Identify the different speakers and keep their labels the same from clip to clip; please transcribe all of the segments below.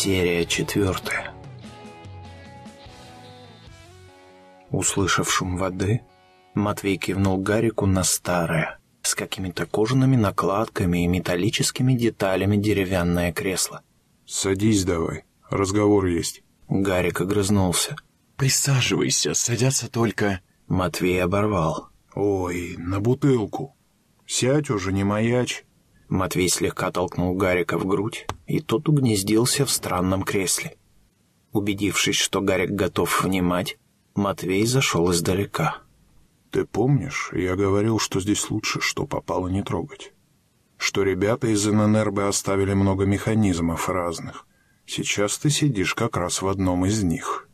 Speaker 1: Серия четвертая. Услышав шум воды, Матвей кивнул Гарику на старое, с какими-то кожаными накладками и металлическими деталями деревянное кресло.
Speaker 2: «Садись давай, разговор есть».
Speaker 1: Гарик огрызнулся.
Speaker 3: «Присаживайся, садятся только...»
Speaker 1: Матвей оборвал.
Speaker 2: «Ой, на бутылку. Сядь уже, не маячь».
Speaker 1: Матвей слегка толкнул Гарика в грудь, и тот угнездился в странном кресле. Убедившись, что Гарик готов внимать, Матвей зашел издалека.
Speaker 2: «Ты помнишь, я говорил, что здесь лучше, что попало не трогать? Что ребята из ННРБ оставили много механизмов разных. Сейчас ты сидишь как раз в одном из них».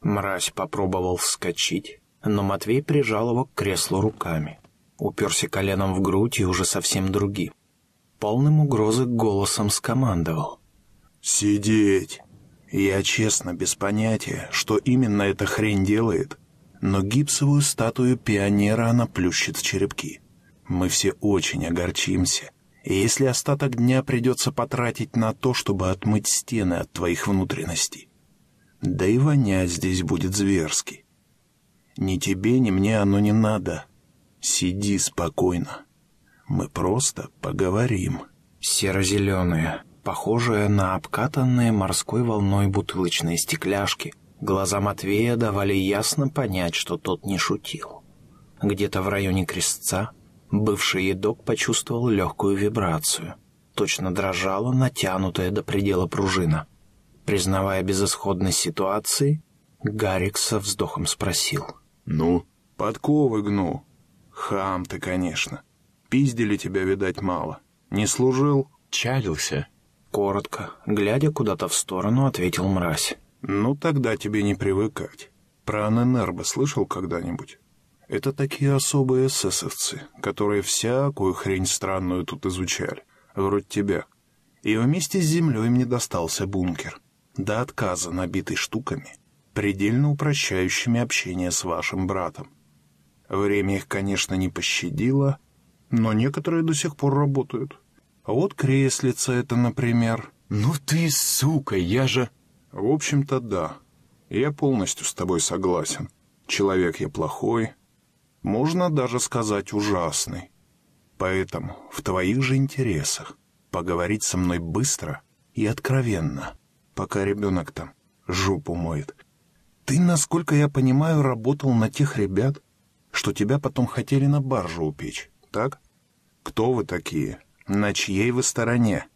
Speaker 1: Мразь попробовал вскочить, но Матвей прижал его к креслу руками. Уперся коленом в грудь и уже совсем другим. Полным угрозы голосом скомандовал.
Speaker 2: «Сидеть! Я честно, без понятия, что именно эта хрень делает, но гипсовую статую пионера она плющит в черепки. Мы все очень огорчимся, и если остаток дня придется потратить на то, чтобы отмыть стены от твоих внутренностей. Да и вонять здесь будет зверски. Ни тебе, ни мне оно не надо. Сиди спокойно. Мы просто поговорим.
Speaker 1: Серо-зеленые, похожие на обкатанные морской волной бутылочные стекляшки, глаза Матвея давали ясно понять, что тот не шутил. Где-то в районе крестца бывший едок почувствовал легкую вибрацию. Точно дрожала натянутая до предела пружина. Признавая безысходность ситуации, Гарик со вздохом спросил.
Speaker 2: «Ну, подковы гну. Хам ты, конечно. Пиздили тебя, видать, мало. Не служил?»
Speaker 3: Чалился.
Speaker 1: Коротко, глядя куда-то в сторону, ответил мразь.
Speaker 2: «Ну, тогда тебе не привыкать. Про ННРБ слышал когда-нибудь? Это такие особые эсэсовцы, которые всякую хрень странную тут изучали, вроде тебя. И вместе с землей мне достался бункер. До отказа набитый штуками, предельно упрощающими общение с вашим братом. Время их, конечно, не пощадило, но некоторые до сих пор работают. А вот креслица это, например.
Speaker 3: «Ну ты сука, я же...»
Speaker 2: В общем-то, да. Я полностью с тобой согласен. Человек я плохой. Можно даже сказать ужасный. Поэтому в твоих же интересах поговорить со мной быстро и откровенно, пока ребенок там жопу моет. Ты, насколько я понимаю, работал на тех ребят, что тебя потом хотели на баржу упечь, так? Кто вы такие? На чьей вы стороне?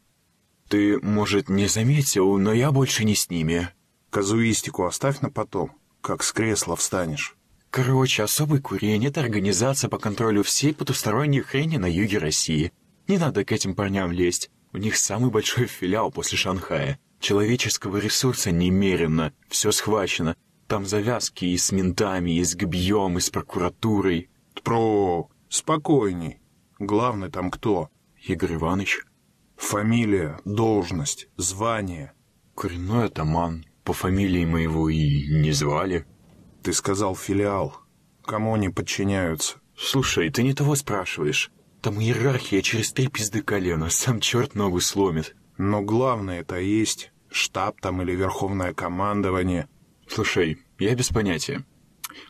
Speaker 3: Ты, может, не заметил, но я больше не с ними.
Speaker 2: Казуистику оставь на потом, как с кресла встанешь.
Speaker 3: Короче, особый курень — это организация по контролю всей потусторонней хрени на юге России. Не надо к этим парням лезть. У них самый большой филиал после Шанхая. Человеческого ресурса немерено, все схвачено. Там завязки и с ментами, и с ГБьем, и с прокуратурой.
Speaker 2: Про, спокойней. Главный там кто?
Speaker 3: Игорь Иванович.
Speaker 2: Фамилия, должность, звание.
Speaker 3: Коренной атаман. По фамилии моего и не звали.
Speaker 2: Ты сказал филиал. Кому они подчиняются?
Speaker 3: Слушай, ты не того спрашиваешь. Там иерархия через три пизды колена. Сам черт ногу сломит.
Speaker 2: Но главное это есть штаб там или верховное командование.
Speaker 3: Слушай, я без понятия.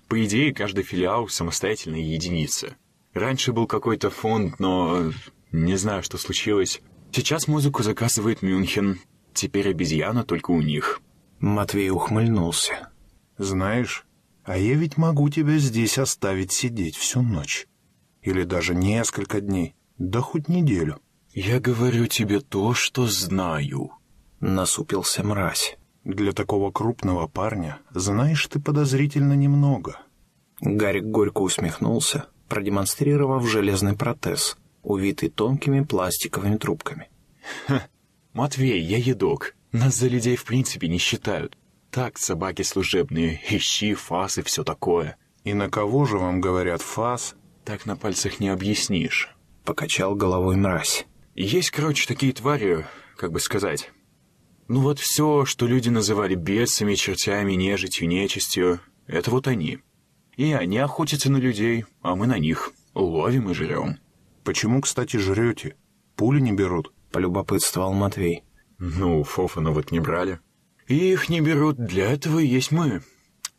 Speaker 3: По идее, каждый филиал самостоятельная единица. Раньше был какой-то фонд, но не знаю, что случилось. Сейчас музыку заказывает Мюнхен. Теперь обезьяна только у них.
Speaker 1: Матвей ухмыльнулся.
Speaker 2: Знаешь, а я ведь могу тебя здесь оставить сидеть всю ночь. Или даже несколько дней, да хоть неделю.
Speaker 3: Я говорю тебе то, что знаю.
Speaker 1: Насупился мразь.
Speaker 2: Для такого крупного парня знаешь ты подозрительно немного.
Speaker 1: Гарик горько усмехнулся, продемонстрировав железный протез, увитый тонкими пластиковыми трубками.
Speaker 3: Ха, Матвей, я едок. Нас за людей в принципе не считают. Так, собаки служебные, ищи, фас и все такое.
Speaker 2: И на кого же вам говорят фас?
Speaker 3: Так на пальцах не объяснишь.
Speaker 1: Покачал головой мразь.
Speaker 3: Есть, короче, такие твари, как бы сказать. Ну вот все, что люди называли бесами, чертями, нежитью, нечистью, это вот они. И они охотятся на людей, а мы на них. Ловим и жрем.
Speaker 2: Почему, кстати, жрете? Пули не берут?
Speaker 1: Полюбопытствовал Матвей.
Speaker 3: Ну, Фофана вот не брали. Их не берут, для этого и есть мы.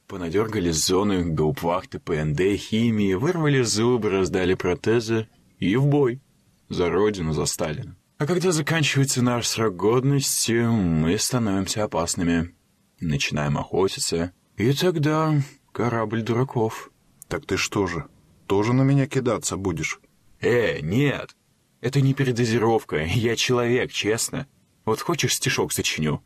Speaker 3: Понадергали зоны, гаупвахты, ПНД, химии, вырвали зубы, раздали протезы и в бой. За родину, за Сталина. А когда заканчивается наш срок годности, мы становимся опасными. Начинаем охотиться, и тогда корабль дураков.
Speaker 2: Так ты что же, тоже на меня кидаться будешь?
Speaker 3: Э, нет. Это не передозировка, я человек, честно. Вот хочешь стишок сочиню?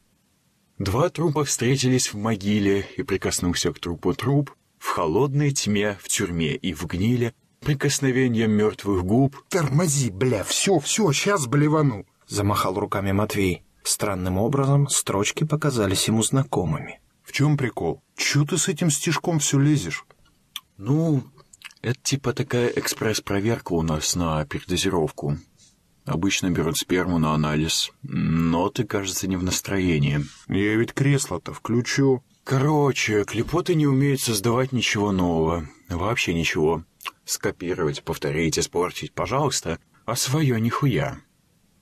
Speaker 3: Два трупа встретились в могиле, и прикоснулся к трупу труп, в холодной тьме, в тюрьме и в гниле, прикосновением мертвых губ.
Speaker 4: Тормози, бля, все, все, сейчас блевану.
Speaker 1: Замахал руками Матвей. Странным образом строчки показались ему знакомыми.
Speaker 2: В чем прикол? Чего ты с этим стишком все лезешь?
Speaker 3: Ну, это типа такая экспресс-проверка у нас на передозировку. Обычно берут сперму на анализ, но ты, кажется, не в настроении.
Speaker 2: Я ведь кресло-то включу.
Speaker 3: Короче, клепоты не умеют создавать ничего нового. Вообще ничего. Скопировать, повторить, испортить, пожалуйста, а свое нихуя.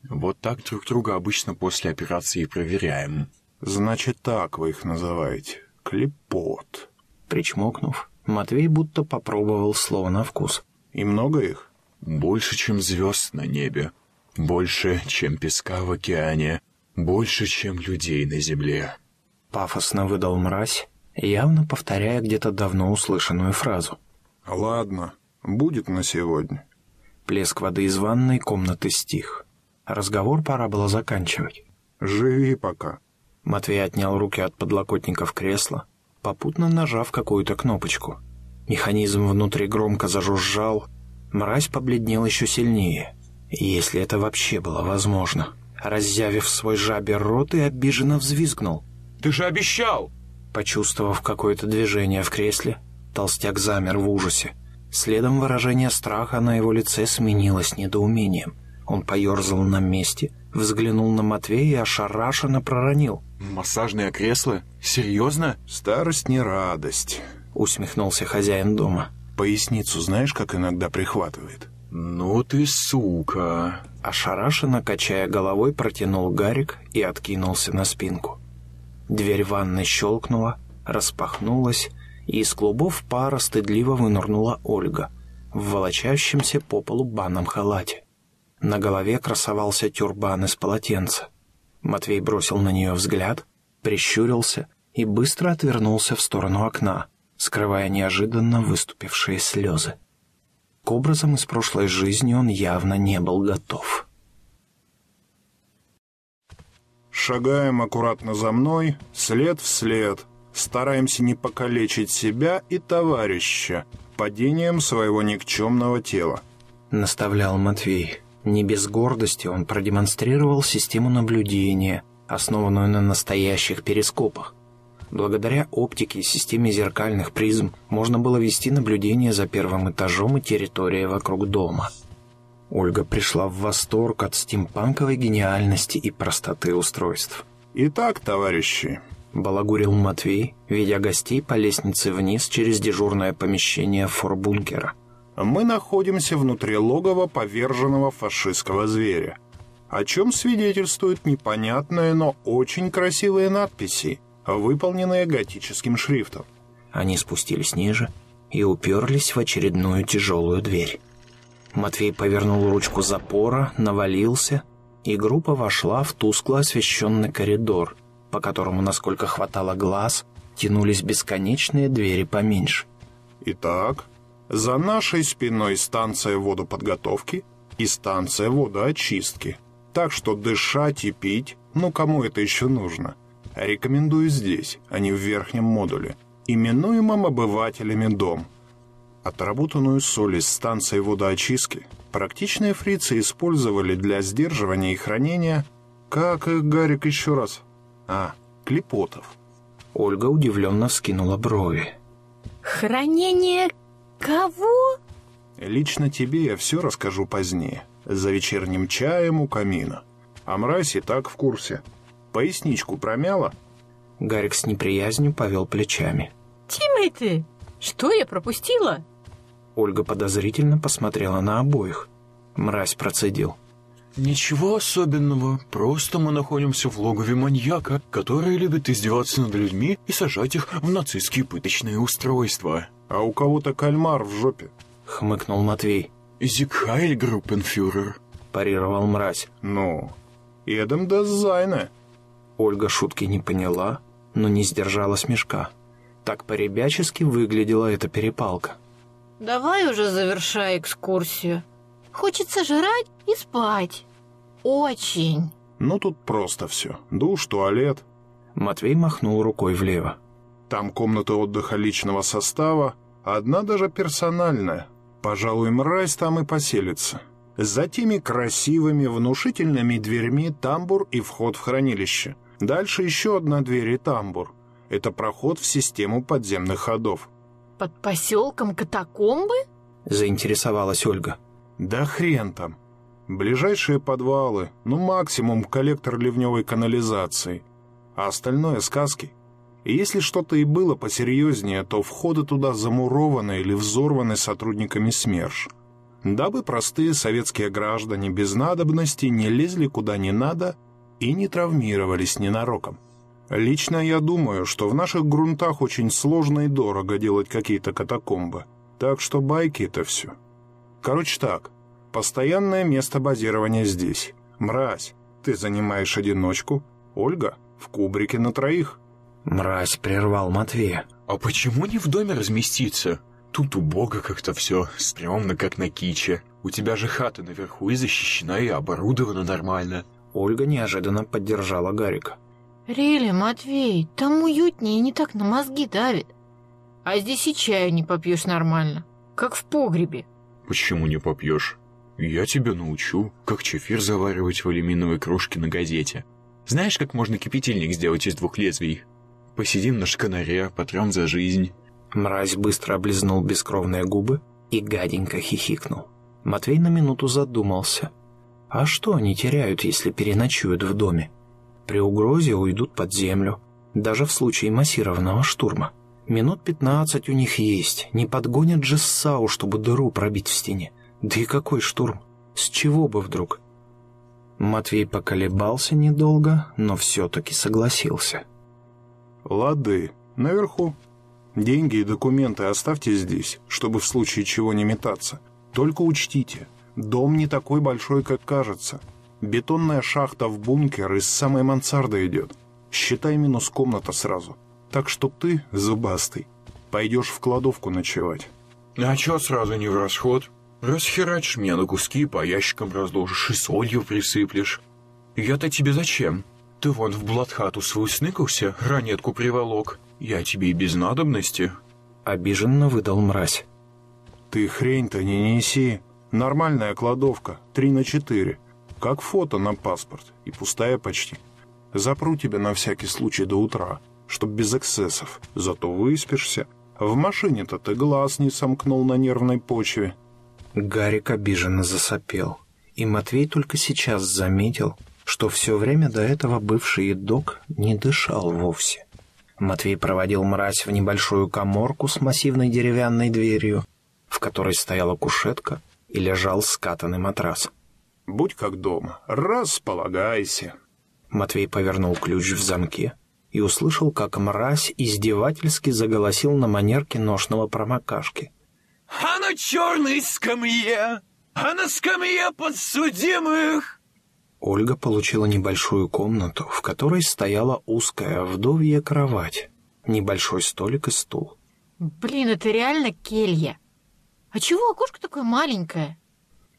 Speaker 3: Вот так друг друга обычно после операции проверяем.
Speaker 2: Значит, так вы их называете. Клепот.
Speaker 1: Причмокнув, Матвей будто попробовал слово на вкус.
Speaker 2: И много их?
Speaker 3: Больше, чем звезд на небе. Больше, чем песка в океане. Больше, чем людей на земле.
Speaker 1: Пафосно выдал мразь, явно повторяя где-то давно услышанную фразу.
Speaker 2: Ладно, будет на сегодня.
Speaker 1: Плеск воды из ванной комнаты стих. Разговор пора было заканчивать.
Speaker 2: Живи пока.
Speaker 1: Матвей отнял руки от подлокотников кресла, попутно нажав какую-то кнопочку. Механизм внутри громко зажужжал, мразь побледнел еще сильнее, если это вообще было возможно. Раззявив свой жабер рот и обиженно взвизгнул.
Speaker 3: «Ты же обещал!»
Speaker 1: Почувствовав какое-то движение в кресле, толстяк замер в ужасе. Следом выражение страха на его лице сменилось недоумением. Он поерзал на месте, взглянул на Матвея и ошарашенно проронил.
Speaker 3: «Массажное кресло? Серьезно?»
Speaker 2: Старость не радость.
Speaker 1: Усмехнулся хозяин дома.
Speaker 2: Поясницу знаешь, как иногда прихватывает?
Speaker 3: «Ну ты сука!»
Speaker 1: Ошарашенно, качая головой, протянул Гарик и откинулся на спинку. Дверь ванной щелкнула, распахнулась, и из клубов пара стыдливо вынырнула Ольга в волочащемся по полу банном халате. На голове красовался тюрбан из полотенца. Матвей бросил на нее взгляд, прищурился и быстро отвернулся в сторону окна, скрывая неожиданно выступившие слезы. К образам из прошлой жизни он явно не был готов.
Speaker 2: Шагаем аккуратно за мной, след в след. Стараемся не покалечить себя и товарища падением своего никчемного тела.
Speaker 1: Наставлял Матвей. Не без гордости он продемонстрировал систему наблюдения, основанную на настоящих перископах. Благодаря оптике и системе зеркальных призм можно было вести наблюдение за первым этажом и территорией вокруг дома. Ольга пришла в восторг от стимпанковой гениальности и простоты устройств.
Speaker 2: Итак, товарищи,
Speaker 1: Балагурил Матвей, ведя гостей по лестнице вниз через дежурное помещение форбункера.
Speaker 2: Мы находимся внутри логова поверженного фашистского зверя, о чем свидетельствуют непонятные, но очень красивые надписи, выполненные готическим шрифтом.
Speaker 1: Они спустились ниже и уперлись в очередную тяжелую дверь. Матвей повернул ручку запора, навалился, и группа вошла в тускло освещенный коридор, по которому, насколько хватало глаз, тянулись бесконечные двери поменьше.
Speaker 2: Итак, за нашей спиной станция водоподготовки и станция водоочистки. Так что дышать и пить, ну кому это еще нужно? Рекомендую здесь, а не в верхнем модуле, именуемом обывателями дом. Отработанную соль из станции водоочистки практичные фрицы использовали для сдерживания и хранения, как их Гарик еще раз, а, клепотов.
Speaker 1: Ольга удивленно вскинула брови.
Speaker 5: Хранение кого?
Speaker 2: Лично тебе я все расскажу позднее, за вечерним чаем у камина. А мразь и так в курсе. Поясничку промяла?
Speaker 1: Гарик с неприязнью повел плечами.
Speaker 5: Тимати, что я пропустила?
Speaker 1: Ольга подозрительно посмотрела на обоих. Мразь процедил.
Speaker 3: Ничего особенного, просто мы находимся в логове маньяка, который любит издеваться над людьми и сажать их в нацистские пыточные устройства.
Speaker 2: А у кого-то кальмар в жопе.
Speaker 1: Хмыкнул Матвей.
Speaker 3: Зикхайль Группенфюрер.
Speaker 1: Парировал мразь.
Speaker 2: Ну, едем до Зайна.
Speaker 1: Ольга шутки не поняла, но не сдержала смешка. Так по-ребячески выглядела эта перепалка.
Speaker 5: Давай уже завершай экскурсию. Хочется жрать и спать. Очень.
Speaker 2: Ну, тут просто все. Душ, туалет.
Speaker 1: Матвей махнул рукой влево.
Speaker 2: Там комната отдыха личного состава, одна даже персональная. Пожалуй, мразь там и поселится. За теми красивыми, внушительными дверьми тамбур и вход в хранилище. Дальше еще одна дверь и тамбур. Это проход в систему подземных ходов.
Speaker 5: Под поселком катакомбы?
Speaker 1: Заинтересовалась Ольга.
Speaker 2: Да хрен там. Ближайшие подвалы, ну максимум коллектор ливневой канализации. А остальное сказки. И если что-то и было посерьезнее, то входы туда замурованы или взорваны сотрудниками СМЕРШ. Дабы простые советские граждане без надобности не лезли куда не надо и не травмировались ненароком. Лично я думаю, что в наших грунтах очень сложно и дорого делать какие-то катакомбы. Так что байки это все. Короче так, постоянное место базирования здесь. Мразь, ты занимаешь одиночку. Ольга, в кубрике на троих.
Speaker 1: Мразь прервал Матвея.
Speaker 3: А почему не в доме разместиться? Тут убого как-то все, стрёмно, как на киче. У тебя же хата наверху и защищена, и оборудована нормально.
Speaker 1: Ольга неожиданно поддержала Гарика.
Speaker 5: Рели, Матвей, там уютнее и не так на мозги давит. А здесь и чаю не попьешь нормально, как в погребе.
Speaker 3: Почему не попьешь? Я тебя научу, как чефир заваривать в алюминиевой кружке на газете. Знаешь, как можно кипятильник сделать из двух лезвий? Посидим на шканаре, потрем за жизнь.
Speaker 1: Мразь быстро облизнул бескровные губы и гаденько хихикнул. Матвей на минуту задумался. А что они теряют, если переночуют в доме? При угрозе уйдут под землю, даже в случае массированного штурма. Минут пятнадцать у них есть, не подгонят же САУ, чтобы дыру пробить в стене. Да и какой штурм? С чего бы вдруг? Матвей поколебался недолго, но все-таки согласился.
Speaker 2: Лады, наверху. Деньги и документы оставьте здесь, чтобы в случае чего не метаться. Только учтите, дом не такой большой, как кажется. Бетонная шахта в бункер из самой мансарды идет. Считай минус комната сразу. Так что ты, зубастый, пойдешь в кладовку ночевать.
Speaker 3: А чё сразу не в расход? Расхерачишь меня на куски, по ящикам разложишь и солью присыплешь. Я-то тебе зачем? Ты вон в блатхату свою сныкался, ранетку приволок. Я тебе и без надобности.
Speaker 1: Обиженно выдал мразь.
Speaker 2: Ты хрень-то не неси. Нормальная кладовка, три на четыре. Как фото на паспорт, и пустая почти. Запру тебя на всякий случай до утра, чтоб без эксцессов. Зато выспишься. В машине-то ты глаз не сомкнул на нервной почве.
Speaker 1: Гарик обиженно засопел. И Матвей только сейчас заметил, что все время до этого бывший едок не дышал вовсе. Матвей проводил мразь в небольшую коморку с массивной деревянной дверью, в которой стояла кушетка и лежал скатанный матрас.
Speaker 2: Будь как дома, располагайся.
Speaker 1: Матвей повернул ключ в замке и услышал, как мразь издевательски заголосил на манер киношного промокашки.
Speaker 3: «А на черной скамье! А на скамье подсудимых!»
Speaker 1: Ольга получила небольшую комнату, в которой стояла узкая вдовья кровать, небольшой столик и стул.
Speaker 5: Блин, это реально келья. А чего окошко такое маленькое?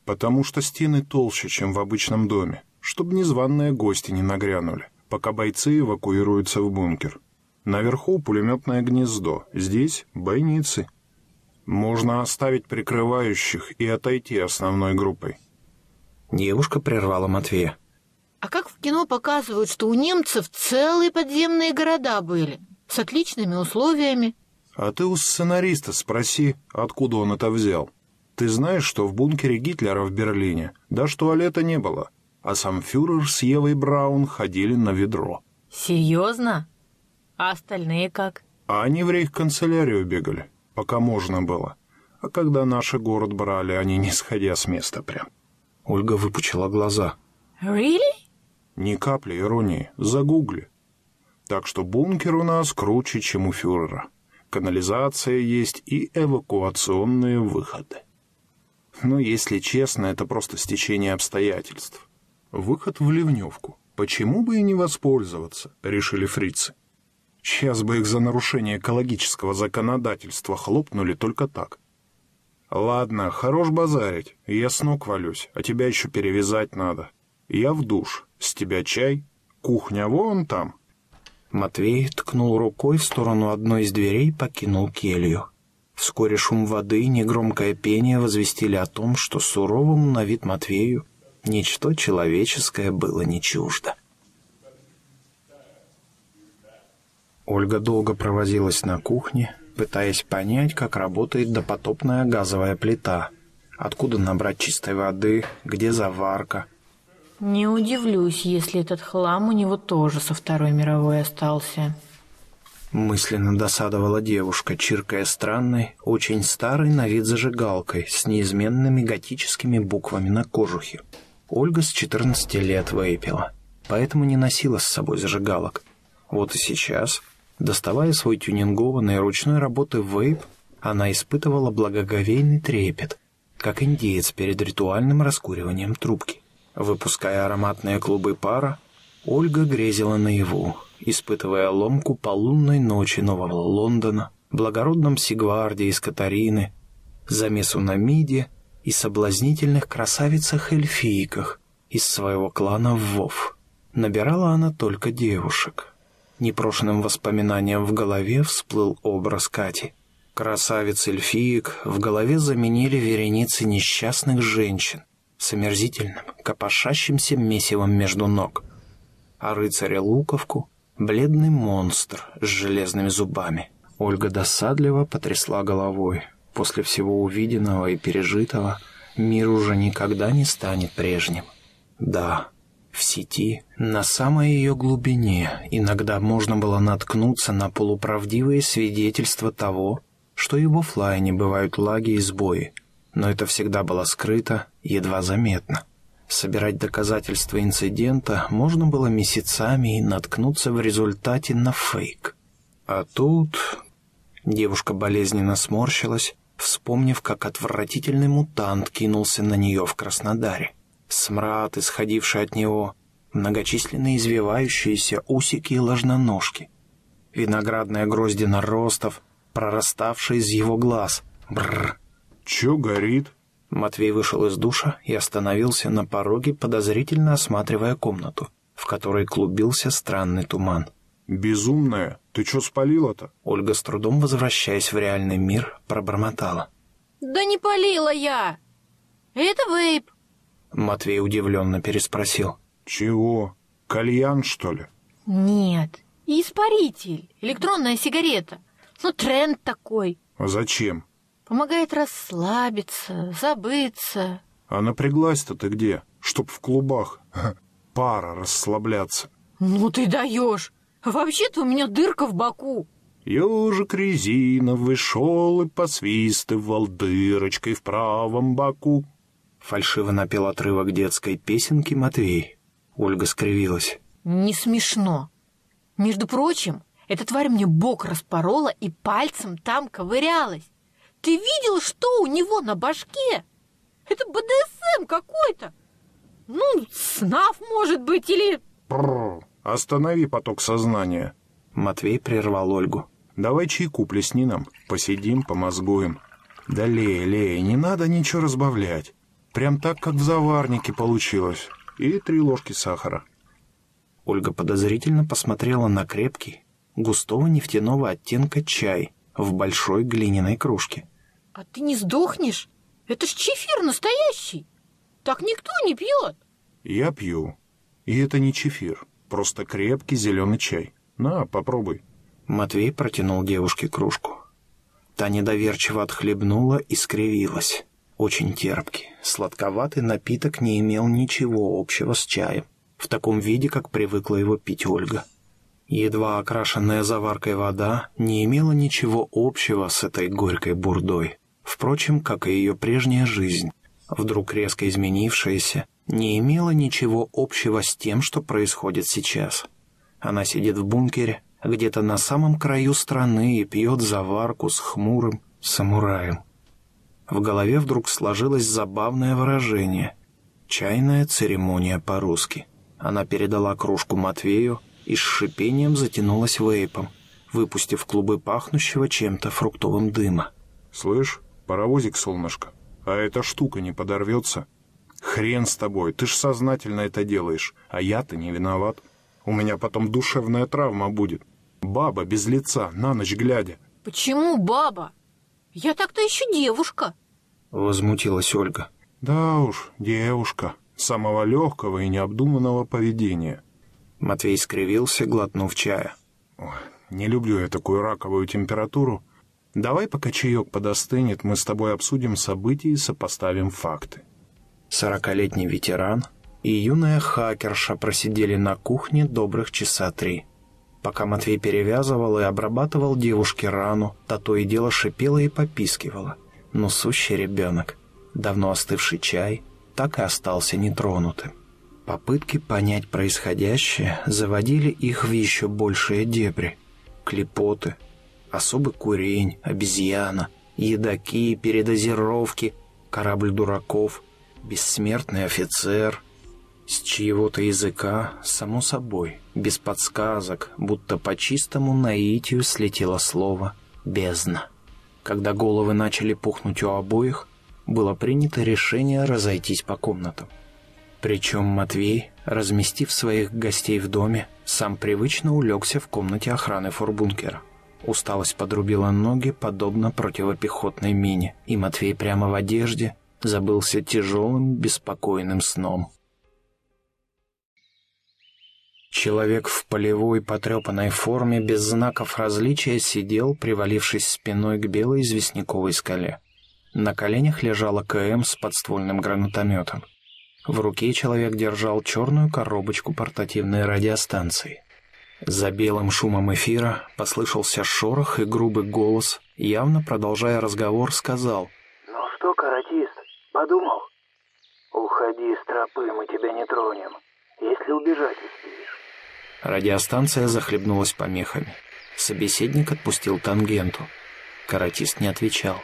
Speaker 2: Потому что стены толще, чем в обычном доме, чтобы незваные гости не нагрянули, пока бойцы эвакуируются в бункер. Наверху пулеметное гнездо, здесь бойницы. Можно оставить прикрывающих и отойти основной группой.
Speaker 1: Девушка прервала Матвея.
Speaker 5: А как в кино показывают, что у немцев целые подземные города были, с отличными условиями?
Speaker 2: А ты у сценариста спроси, откуда он это взял. Ты знаешь, что в бункере Гитлера в Берлине даже туалета не было, а сам фюрер с Евой Браун ходили на ведро.
Speaker 5: Серьезно? А остальные как?
Speaker 2: А они в рейх-канцелярию бегали, пока можно было. А когда наш город брали, они не сходя с места прям.
Speaker 1: Ольга выпучила глаза.
Speaker 5: Really?
Speaker 2: Ни капли иронии. Загугли. Так что бункер у нас круче, чем у фюрера. Канализация есть и эвакуационные выходы. Но, если честно, это просто стечение обстоятельств. Выход в ливневку. Почему бы и не воспользоваться, решили фрицы. Сейчас бы их за нарушение экологического законодательства хлопнули только так. Ладно, хорош базарить, я с ног валюсь, а тебя еще перевязать надо. Я в душ, с тебя чай, кухня вон там.
Speaker 1: Матвей ткнул рукой в сторону одной из дверей и покинул келью. Вскоре шум воды и негромкое пение возвестили о том, что суровому на вид Матвею ничто человеческое было не чуждо. Ольга долго провозилась на кухне, пытаясь понять, как работает допотопная газовая плита, откуда набрать чистой воды, где заварка.
Speaker 5: Не удивлюсь, если этот хлам у него тоже со Второй мировой остался.
Speaker 1: Мысленно досадовала девушка, чиркая странной, очень старой на вид зажигалкой с неизменными готическими буквами на кожухе. Ольга с 14 лет выпила, поэтому не носила с собой зажигалок. Вот и сейчас, доставая свой тюнингованный ручной работы вейп, она испытывала благоговейный трепет, как индеец перед ритуальным раскуриванием трубки. Выпуская ароматные клубы пара, Ольга грезила наяву, испытывая ломку полунной ночи Нового Лондона, благородном Сигварде из Катарины, замесу на миде и соблазнительных красавицах-эльфийках из своего клана Вов. Набирала она только девушек. Непрошенным воспоминанием в голове всплыл образ Кати. Красавиц-эльфиек в голове заменили вереницы несчастных женщин с омерзительным, копошащимся месивом между ног. А рыцаря Луковку — бледный монстр с железными зубами. Ольга досадливо потрясла головой. После всего увиденного и пережитого мир уже никогда не станет прежним. Да, в сети, на самой ее глубине, иногда можно было наткнуться на полуправдивые свидетельства того, что и в офлайне бывают лаги и сбои, но это всегда было скрыто, едва заметно. Собирать доказательства инцидента можно было месяцами и наткнуться в результате на фейк. А тут... Девушка болезненно сморщилась, вспомнив, как отвратительный мутант кинулся на нее в Краснодаре. Смрад, исходивший от него, многочисленные извивающиеся усики и ложноножки, виноградная грозди наростов, прораставшие из его глаз. Бррр.
Speaker 2: Че горит?
Speaker 1: Матвей вышел из душа и остановился на пороге, подозрительно осматривая комнату, в которой клубился странный туман.
Speaker 2: Безумная, ты что спалила-то?
Speaker 1: Ольга с трудом, возвращаясь в реальный мир, пробормотала.
Speaker 5: Да не полила я! Это вейп.
Speaker 1: Матвей удивленно переспросил.
Speaker 2: Чего? Кальян, что ли?
Speaker 5: Нет, испаритель, электронная сигарета. Ну, тренд такой.
Speaker 2: А зачем?
Speaker 5: Помогает расслабиться, забыться.
Speaker 2: А напряглась-то ты где? Чтоб в клубах пара расслабляться.
Speaker 5: Ну ты даешь! Вообще-то у меня дырка в боку.
Speaker 2: Ежик резиновый шел и посвистывал дырочкой в правом боку.
Speaker 1: Фальшиво напел отрывок детской песенки Матвей. Ольга скривилась.
Speaker 5: Не смешно. Между прочим, эта тварь мне бок распорола и пальцем там ковырялась. Ты видел, что у него на башке? Это БДСМ какой-то. Ну, снав, может быть, или...
Speaker 2: Бррр. Останови поток сознания.
Speaker 1: Матвей прервал Ольгу.
Speaker 2: Давай чайку плесни нам, посидим, помозгуем. Да лей, лей, не надо ничего разбавлять. Прям так, как в заварнике получилось. И три ложки сахара.
Speaker 1: Ольга подозрительно посмотрела на крепкий, густого нефтяного оттенка чай в большой глиняной кружке.
Speaker 5: А ты не сдохнешь? Это ж чефир настоящий. Так никто не пьет.
Speaker 2: Я пью. И это не чефир, просто крепкий зеленый чай. На, попробуй.
Speaker 1: Матвей протянул девушке кружку. Та недоверчиво отхлебнула и скривилась. Очень терпкий, сладковатый напиток не имел ничего общего с чаем, в таком виде, как привыкла его пить Ольга. Едва окрашенная заваркой вода не имела ничего общего с этой горькой бурдой. Впрочем, как и ее прежняя жизнь, вдруг резко изменившаяся, не имела ничего общего с тем, что происходит сейчас. Она сидит в бункере, где-то на самом краю страны и пьет заварку с хмурым самураем. В голове вдруг сложилось забавное выражение «чайная церемония по-русски». Она передала кружку Матвею и с шипением затянулась вейпом, выпустив клубы пахнущего чем-то фруктовым дыма.
Speaker 2: «Слышь, паровозик, солнышко, а эта штука не подорвется?» «Хрен с тобой, ты ж сознательно это делаешь, а я-то не виноват. У меня потом душевная травма будет. Баба без лица, на ночь глядя».
Speaker 5: Почему баба? Я так-то еще девушка.
Speaker 1: Возмутилась Ольга.
Speaker 2: «Да уж, девушка, самого легкого и необдуманного поведения».
Speaker 1: Матвей скривился, глотнув чая.
Speaker 2: Ой, не люблю я такую раковую температуру. Давай, пока чаек подостынет, мы с тобой обсудим события и сопоставим факты.
Speaker 1: Сорокалетний ветеран и юная хакерша просидели на кухне добрых часа три. Пока Матвей перевязывал и обрабатывал девушке рану, та то и дело шипела и попискивала. Но сущий ребенок, давно остывший чай, так и остался нетронутым. Попытки понять происходящее заводили их в еще большие дебри. Клепоты, особый курень, обезьяна, едоки, передозировки, корабль дураков, бессмертный офицер. С чьего-то языка, само собой, без подсказок, будто по чистому наитию слетело слово «бездна». Когда головы начали пухнуть у обоих, было принято решение разойтись по комнатам. Причем Матвей, разместив своих гостей в доме, сам привычно улегся в комнате охраны форбункера. Усталость подрубила ноги, подобно противопехотной мине, и Матвей прямо в одежде забылся тяжелым, беспокойным сном. Человек в полевой потрепанной форме без знаков различия сидел, привалившись спиной к белой известняковой скале. На коленях лежала КМ с подствольным гранатометом. В руке человек держал черную коробочку портативной радиостанции. За белым шумом эфира послышался шорох и грубый голос, явно продолжая разговор, сказал
Speaker 6: «Ну что, каратист, подумал? Уходи с тропы, мы тебя не тронем, если убежать успеешь».
Speaker 1: Радиостанция захлебнулась помехами. Собеседник отпустил тангенту. Каратист не отвечал.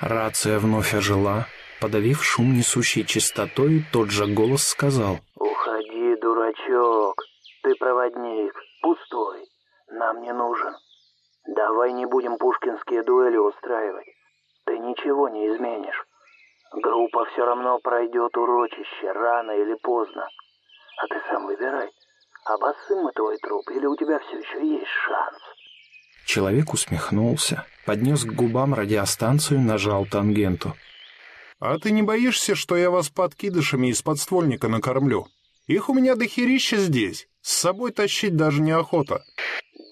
Speaker 1: Рация вновь ожила, подавив шум несущей частотой, тот же голос сказал.
Speaker 6: «Уходи, дурачок, ты проводник, пустой, нам не нужен. Давай не будем пушкинские дуэли устраивать, ты ничего не изменишь. Группа все равно пройдет урочище, рано или поздно. А ты сам выбирай, обоссым мы твой труп или у тебя все еще есть шанс».
Speaker 1: Человек усмехнулся, поднес к губам радиостанцию, нажал тангенту.
Speaker 2: «А ты не боишься, что я вас подкидышами из подствольника накормлю? Их у меня дохерища здесь, с собой тащить даже неохота».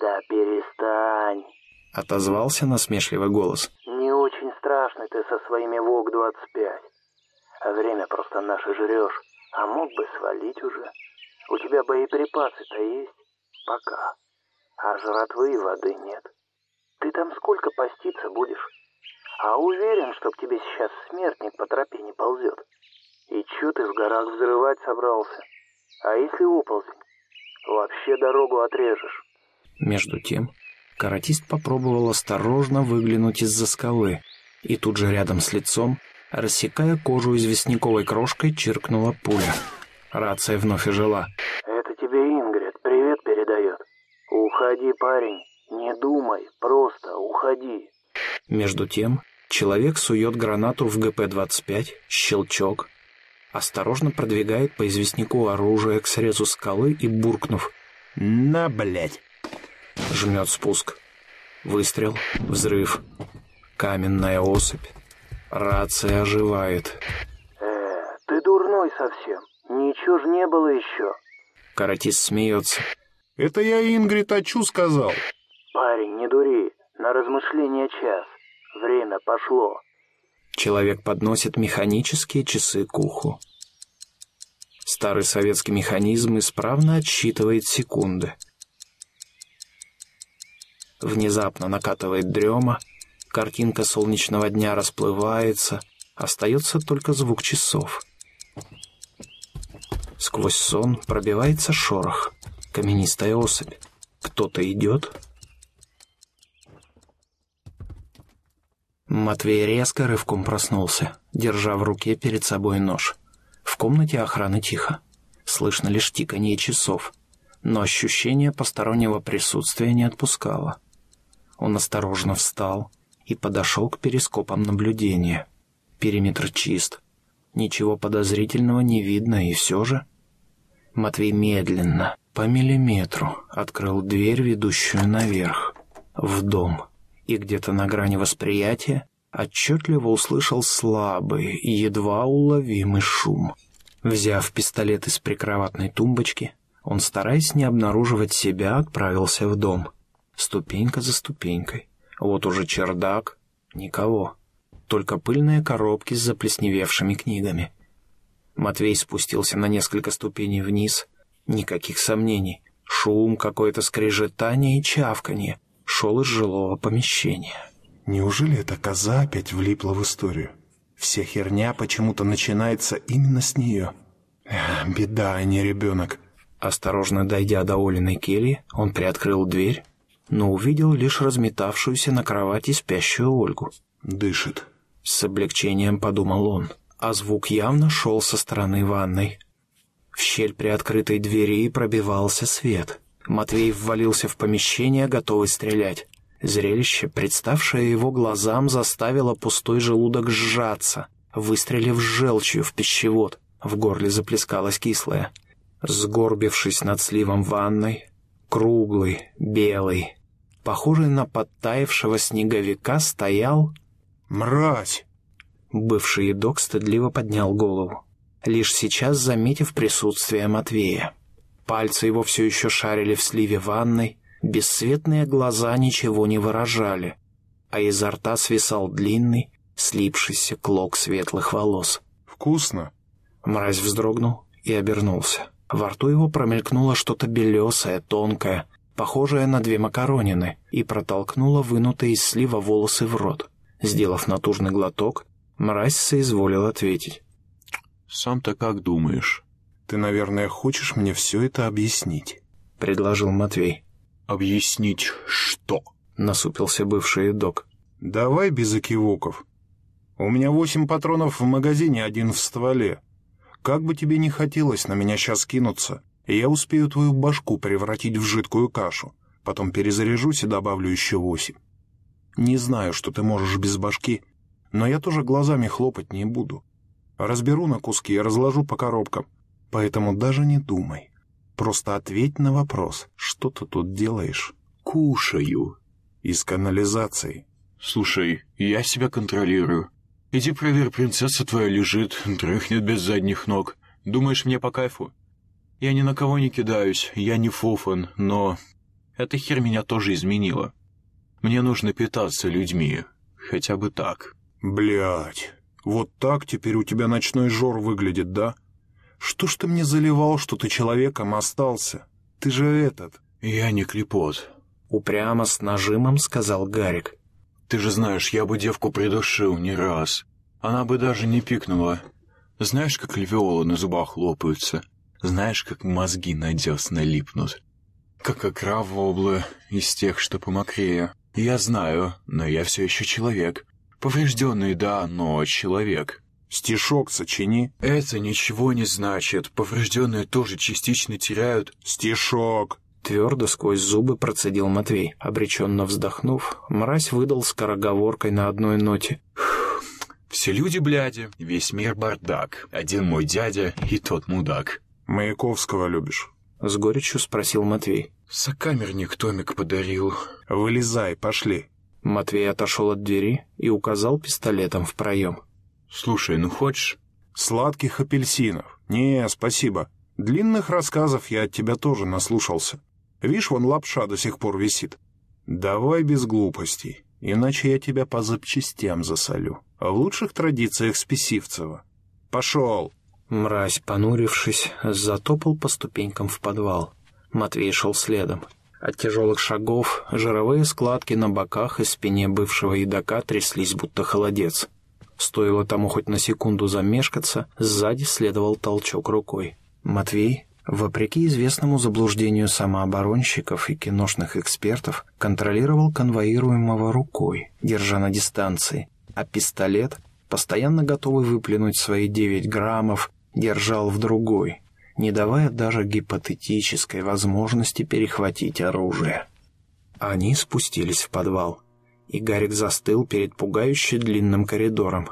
Speaker 6: «Да перестань.
Speaker 1: — отозвался насмешливый голос.
Speaker 6: Не очень страшный ты со своими ВОК-25. А время просто наше жрешь. А мог бы свалить уже. У тебя боеприпасы-то есть? Пока. А жратвы и воды нет. Ты там сколько поститься будешь? А уверен, что к тебе сейчас смертник по тропе не ползет. И чё ты в горах взрывать собрался? А если оползень? Вообще дорогу отрежешь.
Speaker 1: Между тем, каратист попробовал осторожно выглянуть из-за скалы, и тут же рядом с лицом, рассекая кожу известняковой крошкой, чиркнула пуля. Рация вновь ожила.
Speaker 6: Это тебе Ингрид привет передает. Уходи, парень. Не думай, просто уходи.
Speaker 1: Между тем, человек сует гранату в ГП-25, щелчок, осторожно продвигает по известняку оружие к срезу скалы и, буркнув
Speaker 2: «На, блядь!»
Speaker 1: жмет спуск. Выстрел, взрыв, каменная осыпь. Рация оживает.
Speaker 6: Э, ты дурной совсем. Ничего ж не было еще.
Speaker 1: Каратист смеется.
Speaker 2: «Это я Ингрид Ачу сказал».
Speaker 6: Парень, не дури. На размышление час. Время пошло.
Speaker 1: Человек подносит механические часы к уху. Старый советский механизм исправно отсчитывает секунды. Внезапно накатывает дрема, картинка солнечного дня расплывается, остается только звук часов. Сквозь сон пробивается шорох. Каменистая особь. Кто-то идет. Матвей резко рывком проснулся, держа в руке перед собой нож. В комнате охраны тихо. Слышно лишь тиканье часов, но ощущение постороннего присутствия не отпускало. Он осторожно встал и подошел к перископам наблюдения. Периметр чист. Ничего подозрительного не видно, и все же... Матвей медленно, по миллиметру, открыл дверь, ведущую наверх, в дом, и где-то на грани восприятия отчетливо услышал слабый едва уловимый шум. Взяв пистолет из прикроватной тумбочки, он, стараясь не обнаруживать себя, отправился в дом. Ступенька за ступенькой. Вот уже чердак. Никого. Только пыльные коробки с заплесневевшими книгами. Матвей спустился на несколько ступеней вниз. Никаких сомнений. Шум, какое-то скрежетание и чавканье шел из жилого помещения.
Speaker 2: Неужели эта коза опять влипла в историю? Вся херня почему-то начинается именно с нее. Эх, беда, а не ребенок.
Speaker 1: Осторожно дойдя до Олиной кельи, он приоткрыл дверь, но увидел лишь разметавшуюся на кровати спящую Ольгу.
Speaker 2: Дышит.
Speaker 1: С облегчением подумал он, а звук явно шел со стороны ванной. В щель приоткрытой двери пробивался свет. Матвей ввалился в помещение, готовый стрелять. Зрелище, представшее его глазам, заставило пустой желудок сжаться, выстрелив желчью в пищевод. В горле заплескалось кислое. Сгорбившись над сливом ванной, круглый, белый, похожий на подтаявшего снеговика, стоял...
Speaker 2: «Мразь!»
Speaker 1: Бывший едок стыдливо поднял голову, лишь сейчас заметив присутствие Матвея. Пальцы его все еще шарили в сливе ванной, бесцветные глаза ничего не выражали, а изо рта свисал длинный, слипшийся клок светлых волос.
Speaker 2: «Вкусно!»
Speaker 1: Мразь вздрогнул и обернулся. Во рту его промелькнуло что-то белесое, тонкое, похожее на две макаронины, и протолкнуло вынутые из слива волосы в рот. Сделав натужный глоток, мразь соизволил ответить.
Speaker 3: «Сам-то как думаешь?»
Speaker 2: «Ты, наверное, хочешь мне все это объяснить?»
Speaker 1: — предложил Матвей.
Speaker 3: «Объяснить что?»
Speaker 1: — насупился бывший док.
Speaker 2: «Давай без экивоков. У меня восемь патронов в магазине, один в стволе. Как бы тебе не хотелось на меня сейчас кинуться, я успею твою башку превратить в жидкую кашу, потом перезаряжусь и добавлю еще восемь. Не знаю, что ты можешь без башки, но я тоже глазами хлопать не буду. Разберу на куски и разложу по коробкам. Поэтому даже не думай. Просто ответь на вопрос, что ты тут делаешь?
Speaker 3: Кушаю.
Speaker 2: Из канализации.
Speaker 3: Слушай, я себя контролирую. Иди проверь, принцесса твоя лежит, дрыхнет без задних ног. Думаешь, мне по кайфу? Я ни на кого не кидаюсь, я не фофан, но... Эта хер меня тоже изменила. Мне нужно питаться людьми. Хотя бы так.
Speaker 2: Блять, вот так теперь у тебя ночной жор выглядит, да? Что ж ты мне заливал, что ты человеком остался? Ты же этот...
Speaker 3: Я не клепот.
Speaker 1: Упрямо с нажимом сказал Гарик.
Speaker 3: Ты же знаешь, я бы девку придушил не раз. Она бы даже не пикнула. Знаешь, как львеолы на зубах лопаются? Знаешь, как мозги на десна липнут? Как окравоблы из тех, что помокрее. Я знаю, но я все еще человек. Поврежденный, да, но человек.
Speaker 2: Стишок сочини.
Speaker 3: Это ничего не значит. Поврежденные тоже частично теряют.
Speaker 2: Стишок.
Speaker 1: Твердо сквозь зубы процедил Матвей. Обреченно вздохнув, мразь выдал скороговоркой на одной ноте.
Speaker 3: Все люди бляди, весь мир бардак. Один мой дядя и тот мудак.
Speaker 2: Маяковского любишь?
Speaker 1: С горечью спросил Матвей.
Speaker 3: Сокамерник Томик подарил.
Speaker 2: Вылезай, пошли.
Speaker 1: Матвей отошел от двери и указал пистолетом в проем.
Speaker 3: Слушай, ну хочешь?
Speaker 2: Сладких апельсинов. Не, спасибо. Длинных рассказов я от тебя тоже наслушался. Видишь, вон лапша до сих пор висит. Давай без глупостей, иначе я тебя по запчастям засолю. А в лучших традициях Списивцева. Пошел.
Speaker 1: Мразь, понурившись, затопал по ступенькам в подвал. Матвей шел следом. От тяжелых шагов жировые складки на боках и спине бывшего едока тряслись, будто холодец. Стоило тому хоть на секунду замешкаться, сзади следовал толчок рукой. Матвей, вопреки известному заблуждению самооборонщиков и киношных экспертов, контролировал конвоируемого рукой, держа на дистанции, а пистолет, постоянно готовый выплюнуть свои 9 граммов, держал в другой, не давая даже гипотетической возможности перехватить оружие. Они спустились в подвал, и Гарик застыл перед пугающе длинным коридором.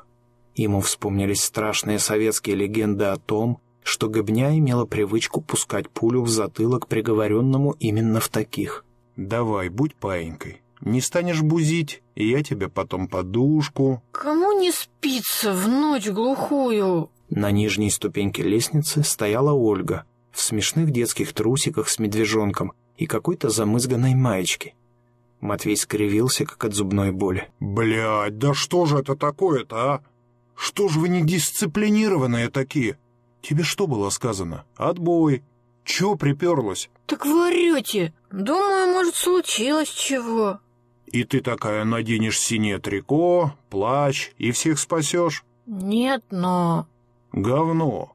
Speaker 1: Ему вспомнились страшные советские легенды о том, что Гобня имела привычку пускать пулю в затылок приговоренному именно в таких.
Speaker 2: «Давай, будь паинькой. Не станешь бузить, и я тебе потом подушку...»
Speaker 5: Кому не спится в ночь глухую?
Speaker 1: На нижней ступеньке лестницы стояла Ольга в смешных детских трусиках с медвежонком и какой-то замызганной маечке. Матвей скривился, как от зубной боли.
Speaker 2: «Блядь, да что же это такое-то, а? Что ж вы недисциплинированные такие? Тебе что было сказано? Отбой. Чё приперлась?
Speaker 5: Так вы орете. Думаю, может, случилось чего.
Speaker 2: И ты такая наденешь синее трико, плащ и всех спасешь?
Speaker 5: Нет, но...
Speaker 2: Говно.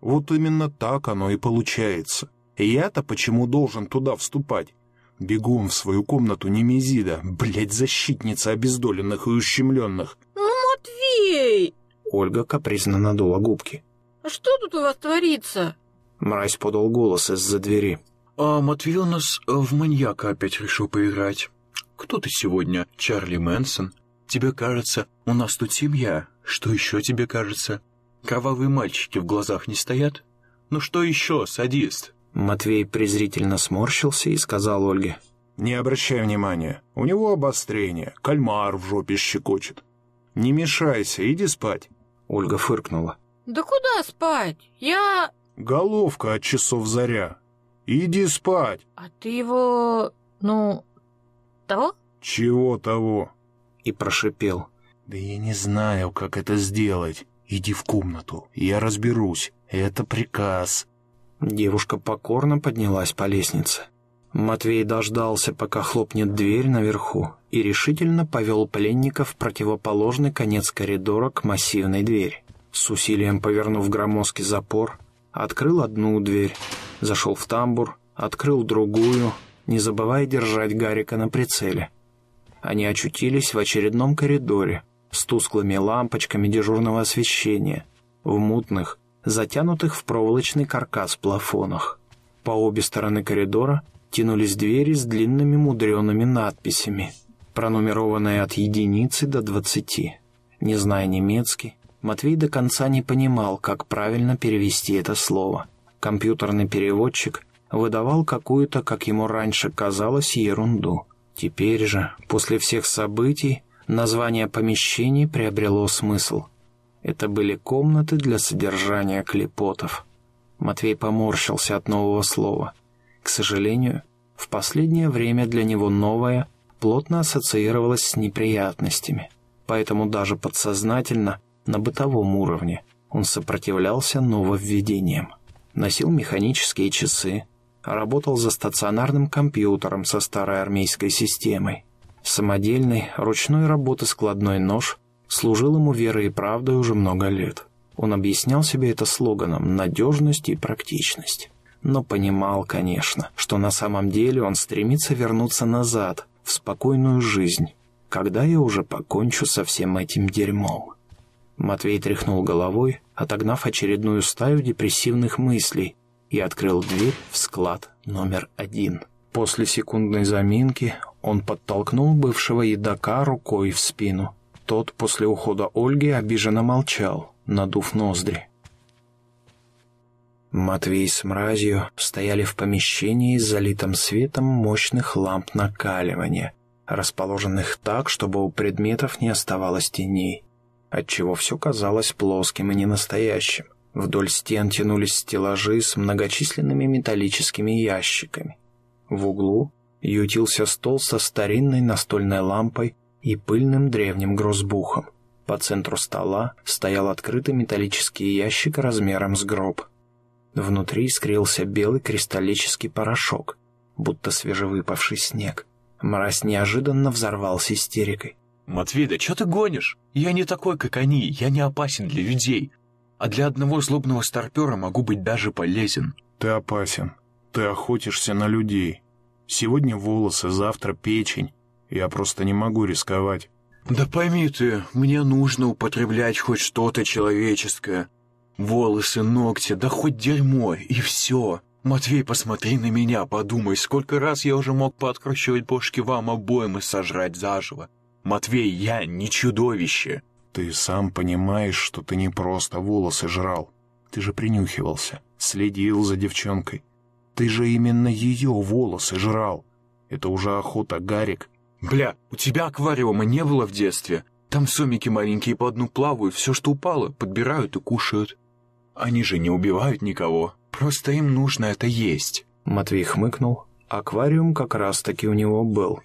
Speaker 2: Вот именно так оно и получается. Я-то почему должен туда вступать? Бегом в свою комнату Немезида, блядь, защитница обездоленных и ущемленных.
Speaker 5: Ну, Матвей!
Speaker 1: Ольга капризно надула губки.
Speaker 5: А что тут у вас творится?
Speaker 1: Мразь подал голос из-за двери.
Speaker 3: А Матвей у нас в маньяка опять решил поиграть. Кто ты сегодня? Чарли Мэнсон? Тебе кажется, у нас тут семья. Что еще тебе кажется? Кровавые мальчики в глазах не стоят? Ну что еще, садист?
Speaker 1: Матвей презрительно сморщился и сказал Ольге.
Speaker 2: Не обращай внимания. У него обострение. Кальмар в жопе щекочет. Не мешайся, иди спать.
Speaker 1: Ольга фыркнула.
Speaker 5: Да куда спать? Я...
Speaker 2: Головка от часов заря. Иди спать.
Speaker 5: А ты его... ну... того?
Speaker 2: Чего того?
Speaker 1: И прошипел.
Speaker 2: Да я не знаю, как это сделать. Иди в комнату, я разберусь. Это приказ.
Speaker 1: Девушка покорно поднялась по лестнице. Матвей дождался, пока хлопнет дверь наверху, и решительно повел пленника в противоположный конец коридора к массивной двери. С усилием повернув громоздкий запор, открыл одну дверь, зашел в тамбур, открыл другую, не забывая держать Гарика на прицеле. Они очутились в очередном коридоре с тусклыми лампочками дежурного освещения, в мутных, затянутых в проволочный каркас плафонах. По обе стороны коридора тянулись двери с длинными мудреными надписями, пронумерованные от единицы до двадцати. Не зная немецкий, Матвей до конца не понимал, как правильно перевести это слово. Компьютерный переводчик выдавал какую-то, как ему раньше казалось, ерунду. Теперь же, после всех событий, название помещений приобрело смысл. Это были комнаты для содержания клепотов. Матвей поморщился от нового слова. К сожалению, в последнее время для него новое плотно ассоциировалось с неприятностями, поэтому даже подсознательно – на бытовом уровне он сопротивлялся нововведениям. Носил механические часы, работал за стационарным компьютером со старой армейской системой. Самодельный, ручной работы складной нож служил ему верой и правдой уже много лет. Он объяснял себе это слоганом «надежность и практичность». Но понимал, конечно, что на самом деле он стремится вернуться назад, в спокойную жизнь, когда я уже покончу со всем этим дерьмом. Матвей тряхнул головой, отогнав очередную стаю депрессивных мыслей, и открыл дверь в склад номер один. После секундной заминки он подтолкнул бывшего едока рукой в спину. Тот после ухода Ольги обиженно молчал, надув ноздри. Матвей с мразью стояли в помещении, залитом светом мощных ламп накаливания, расположенных так, чтобы у предметов не оставалось теней отчего все казалось плоским и ненастоящим. Вдоль стен тянулись стеллажи с многочисленными металлическими ящиками. В углу ютился стол со старинной настольной лампой и пыльным древним грозбухом. По центру стола стоял открытый металлический ящик размером с гроб. Внутри скрылся белый кристаллический порошок, будто свежевыпавший снег. Мразь неожиданно взорвался истерикой.
Speaker 3: Матвей, да что ты гонишь? Я не такой, как они, я не опасен для людей. А для одного злобного старпера могу быть даже полезен.
Speaker 2: Ты опасен. Ты охотишься на людей. Сегодня волосы, завтра печень. Я просто не могу рисковать.
Speaker 3: Да пойми ты, мне нужно употреблять хоть что-то человеческое. Волосы, ногти, да хоть дерьмо, и все. Матвей, посмотри на меня, подумай, сколько раз я уже мог пооткручивать бошки вам обоим и сожрать заживо. Матвей, я не чудовище.
Speaker 2: Ты сам понимаешь, что ты не просто волосы жрал. Ты же принюхивался, следил за девчонкой. Ты же именно ее волосы жрал. Это уже охота, Гарик.
Speaker 3: Бля, у тебя аквариума не было в детстве? Там сомики маленькие по дну плавают, все, что упало, подбирают и кушают. Они же не убивают никого, просто им нужно это есть.
Speaker 1: Матвей хмыкнул. Аквариум как раз-таки у него был.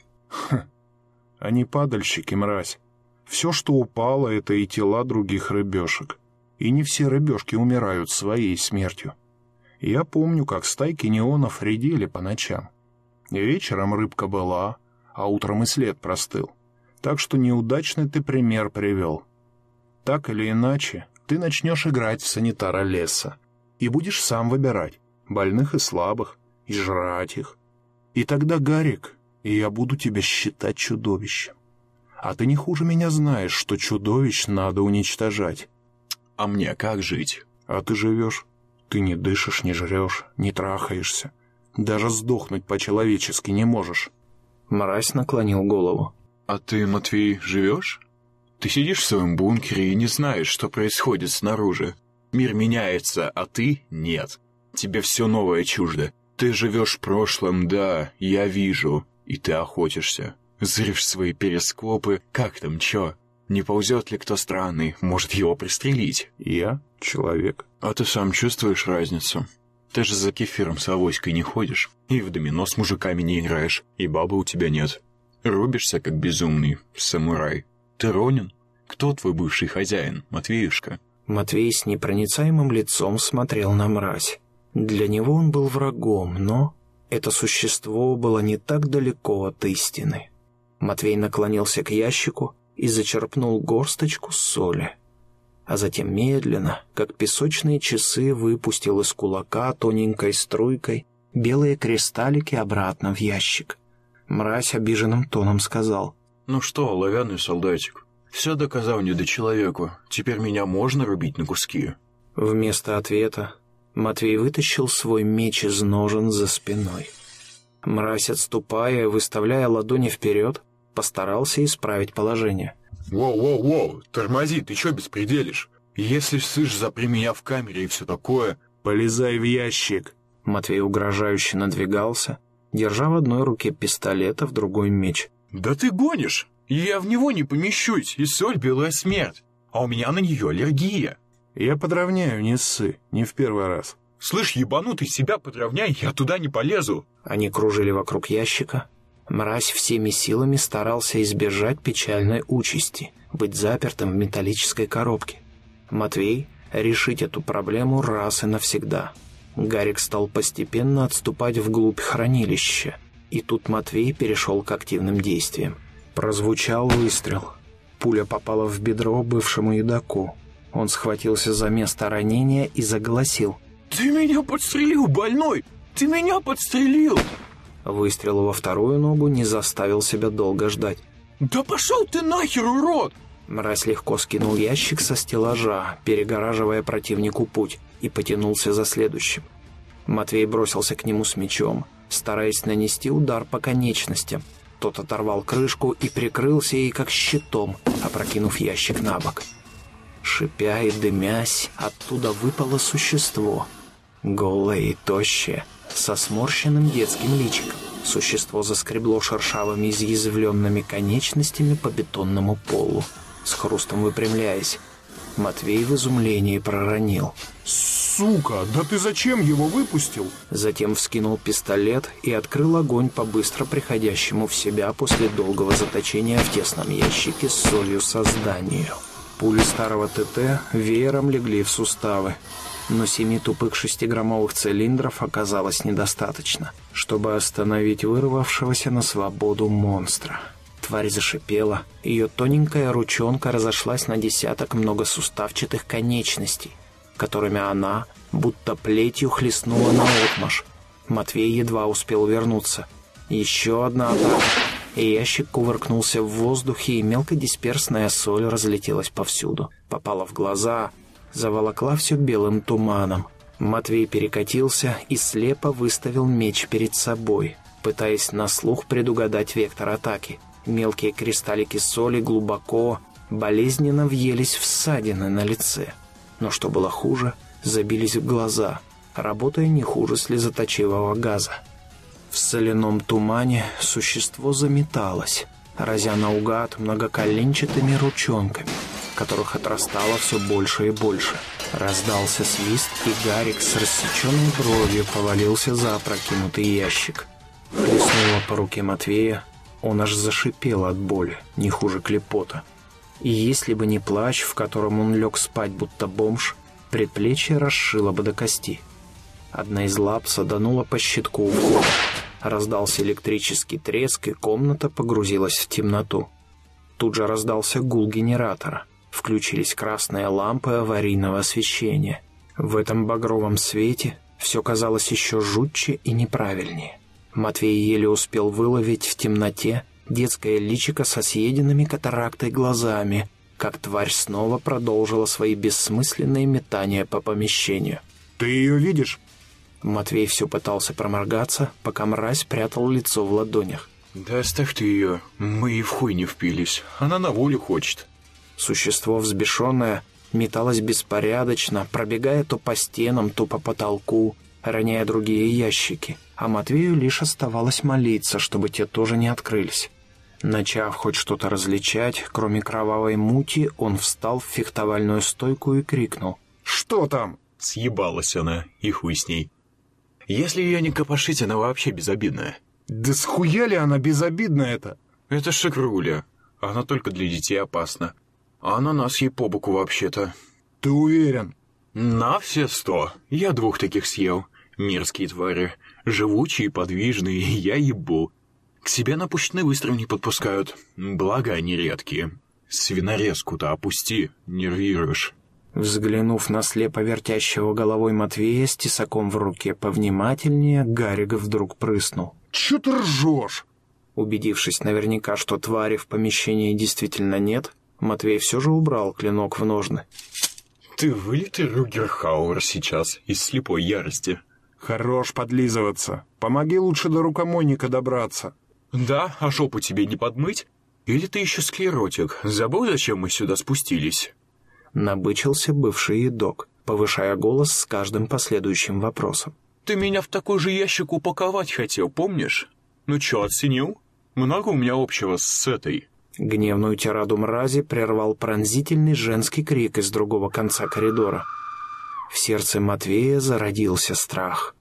Speaker 2: Они падальщики, мразь. Все, что упало, это и тела других рыбешек. И не все рыбешки умирают своей смертью. Я помню, как стайки неонов редели по ночам. Вечером рыбка была, а утром и след простыл. Так что неудачный ты пример привел. Так или иначе, ты начнешь играть в санитара леса и будешь сам выбирать, больных и слабых, и жрать их. И тогда, Гарик, я буду тебя считать чудовищем. А ты не хуже меня знаешь, что чудовищ надо уничтожать.
Speaker 3: А мне как жить?
Speaker 2: А ты живешь. Ты не дышишь, не жрешь, не трахаешься. Даже сдохнуть по-человечески не можешь.
Speaker 1: Мразь наклонил голову.
Speaker 3: А ты, Матвей, живешь? Ты сидишь в своем бункере и не знаешь, что происходит снаружи. Мир меняется, а ты — нет. Тебе все новое чуждо. Ты живешь прошлым, да, я вижу. И ты охотишься. Зришь свои перископы, как там, чё? Не ползет ли кто странный, может его пристрелить?
Speaker 2: Я человек.
Speaker 3: А ты сам чувствуешь разницу? Ты же за кефиром с авоськой не ходишь, и в домино с мужиками не играешь, и бабы у тебя нет. Рубишься, как безумный, самурай. Ты Ронин? Кто твой бывший хозяин, Матвеюшка?»
Speaker 1: Матвей с непроницаемым лицом смотрел на мразь. Для него он был врагом, но это существо было не так далеко от истины. Матвей наклонился к ящику и зачерпнул горсточку соли. А затем медленно, как песочные часы, выпустил из кулака тоненькой струйкой белые кристаллики обратно в ящик. Мразь обиженным тоном сказал.
Speaker 3: «Ну что, оловянный солдатик, все доказал не до человеку. Теперь меня можно рубить на куски?»
Speaker 1: Вместо ответа Матвей вытащил свой меч из ножен за спиной. Мразь, отступая, выставляя ладони вперед, постарался исправить положение.
Speaker 3: «Воу-воу-воу, тормози, ты что беспределишь? Если слышь, запри меня в камере и все такое...»
Speaker 2: «Полезай в ящик!»
Speaker 1: Матвей угрожающе надвигался, держа в одной руке пистолет, а в другой меч.
Speaker 3: «Да ты гонишь! Я в него не помещусь, и соль белая смерть, а у меня на нее аллергия!»
Speaker 2: «Я подровняю, не ссы, не в первый раз».
Speaker 3: «Слышь, ебанутый, себя подровняй, я туда не полезу!»
Speaker 1: Они кружили вокруг ящика. Мразь всеми силами старался избежать печальной участи, быть запертым в металлической коробке. Матвей решить эту проблему раз и навсегда. Гарик стал постепенно отступать вглубь хранилища, и тут Матвей перешел к активным действиям. Прозвучал выстрел. Пуля попала в бедро бывшему едоку. Он схватился за место ранения и заголосил.
Speaker 3: «Ты меня подстрелил, больной! Ты меня подстрелил!»
Speaker 1: Выстрел во вторую ногу не заставил себя долго ждать.
Speaker 3: «Да пошел ты нахер, урод!»
Speaker 1: Мразь легко скинул ящик со стеллажа, перегораживая противнику путь, и потянулся за следующим. Матвей бросился к нему с мечом, стараясь нанести удар по конечностям. Тот оторвал крышку и прикрылся ей как щитом, опрокинув ящик на бок. Шипя и дымясь, оттуда выпало существо. Голое и тощее, со сморщенным детским личиком. Существо заскребло шершавыми изъязвленными конечностями по бетонному полу, с хрустом выпрямляясь. Матвей в изумлении проронил.
Speaker 4: «Сука, да ты зачем его выпустил?»
Speaker 1: Затем вскинул пистолет и открыл огонь по быстро приходящему в себя после долгого заточения в тесном ящике с солью созданию. Пули старого ТТ веером легли в суставы, но семи тупых шестиграммовых цилиндров оказалось недостаточно, чтобы остановить вырвавшегося на свободу монстра. Тварь зашипела, ее тоненькая ручонка разошлась на десяток многосуставчатых конечностей. которыми она, будто плетью, хлестнула на отмаш. Матвей едва успел вернуться. Еще одна атака, ящик кувыркнулся в воздухе, и мелкодисперсная соль разлетелась повсюду. Попала в глаза, заволокла все белым туманом. Матвей перекатился и слепо выставил меч перед собой, пытаясь на слух предугадать вектор атаки. Мелкие кристаллики соли глубоко, болезненно въелись в ссадины на лице. Но что было хуже, забились в глаза, работая не хуже слезоточивого газа. В соляном тумане существо заметалось, разя наугад многоколенчатыми ручонками, которых отрастало все больше и больше. Раздался свист, и Гарик с рассеченной бровью повалился за опрокинутый ящик. Хлестнуло по руке Матвея, он аж зашипел от боли, не хуже клепота. И если бы не плач, в котором он лег спать, будто бомж, предплечье расшило бы до кости. Одна из лап саданула по щитку у входа. Раздался электрический треск, и комната погрузилась в темноту. Тут же раздался гул генератора. Включились красные лампы аварийного освещения. В этом багровом свете все казалось еще жутче и неправильнее. Матвей еле успел выловить в темноте детское личико со съеденными катарактой глазами, как тварь снова продолжила свои бессмысленные метания по помещению.
Speaker 4: Ты ее видишь?
Speaker 1: Матвей все пытался проморгаться, пока мразь прятал лицо в ладонях.
Speaker 3: «Да оставь ты ее, мы и в хуй не впились. Она на волю хочет».
Speaker 1: Существо взбешенное металось беспорядочно, пробегая то по стенам, то по потолку, роняя другие ящики, а Матвею лишь оставалось молиться, чтобы те тоже не открылись. Начав хоть что-то различать, кроме кровавой мути, он встал в фехтовальную стойку и крикнул.
Speaker 4: Что там?
Speaker 3: Съебалась она, и хуй с ней. Если ее не копошить, она вообще безобидная.
Speaker 4: Да схуя ли она безобидна это?
Speaker 3: Это шикруля. Она только для детей опасна. А ананас ей по боку вообще-то.
Speaker 4: Ты уверен?
Speaker 3: На все сто. Я двух таких съел. Мерзкие твари. Живучие, подвижные, я ебу. К себе напущенный выстрел не подпускают. Благо они редкие. Свинорезку-то опусти, нервируешь.
Speaker 1: Взглянув на слепо вертящего головой Матвея с тесаком в руке повнимательнее, Гарик вдруг прыснул.
Speaker 4: Чё ты ржешь?
Speaker 1: Убедившись наверняка, что твари в помещении действительно нет, Матвей все же убрал клинок в ножны.
Speaker 3: Ты вылитый Ругерхауэр сейчас из слепой ярости.
Speaker 4: Хорош подлизываться. Помоги лучше до рукомойника добраться.
Speaker 3: Да, а жопу тебе не подмыть? Или ты еще склеротик? Забыл, зачем мы сюда спустились?
Speaker 1: Набычился бывший едок, повышая голос с каждым последующим вопросом.
Speaker 3: Ты меня в такой же ящик упаковать хотел, помнишь? Ну чё, оценил? Много у меня общего с этой.
Speaker 1: Гневную тираду мрази прервал пронзительный женский крик из другого конца коридора. В сердце Матвея зародился страх.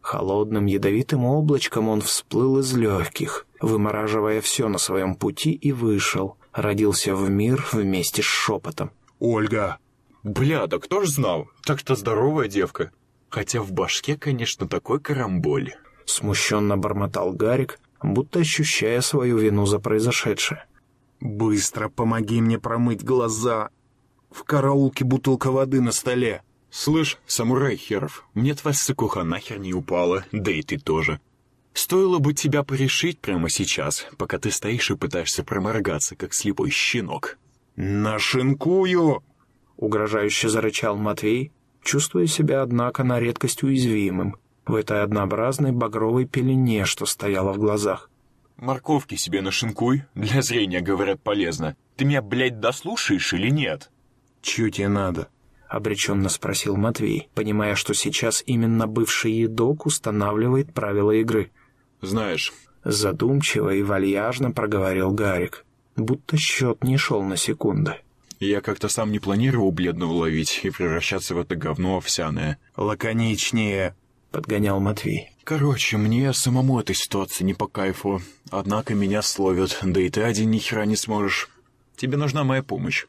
Speaker 1: Холодным ядовитым облачком он всплыл из легких, вымораживая все на своем пути и вышел. Родился в мир вместе с шепотом.
Speaker 4: Ольга.
Speaker 3: Бля, да кто ж знал? Так что здоровая девка. Хотя в башке, конечно, такой карамболь.
Speaker 1: Смущенно бормотал Гарик, будто ощущая свою вину за произошедшее.
Speaker 4: Быстро помоги мне промыть глаза. В караулке бутылка воды на столе.
Speaker 3: Слышь, самурай херов, мне твоя сыкуха нахер не упала, да и ты тоже. Стоило бы тебя порешить прямо сейчас, пока ты стоишь и пытаешься проморгаться, как слепой щенок.
Speaker 4: «Нашинкую!»
Speaker 1: — угрожающе зарычал Матвей, чувствуя себя, однако, на редкость уязвимым в этой однообразной багровой пелене, что стояла в глазах.
Speaker 3: «Морковки себе нашинкуй, для зрения, говорят, полезно. Ты меня, блядь, дослушаешь или нет?»
Speaker 4: «Чё тебе надо?»
Speaker 1: — обреченно спросил Матвей, понимая, что сейчас именно бывший едок устанавливает правила игры.
Speaker 3: «Знаешь...»
Speaker 1: — задумчиво и вальяжно проговорил Гарик, будто счет не шел на секунды.
Speaker 3: «Я как-то сам не планировал бледного ловить и превращаться в это говно овсяное».
Speaker 4: «Лаконичнее», —
Speaker 1: подгонял Матвей.
Speaker 3: «Короче, мне самому этой ситуации не по кайфу. Однако меня словят, да и ты один ни хера не сможешь. Тебе нужна моя помощь.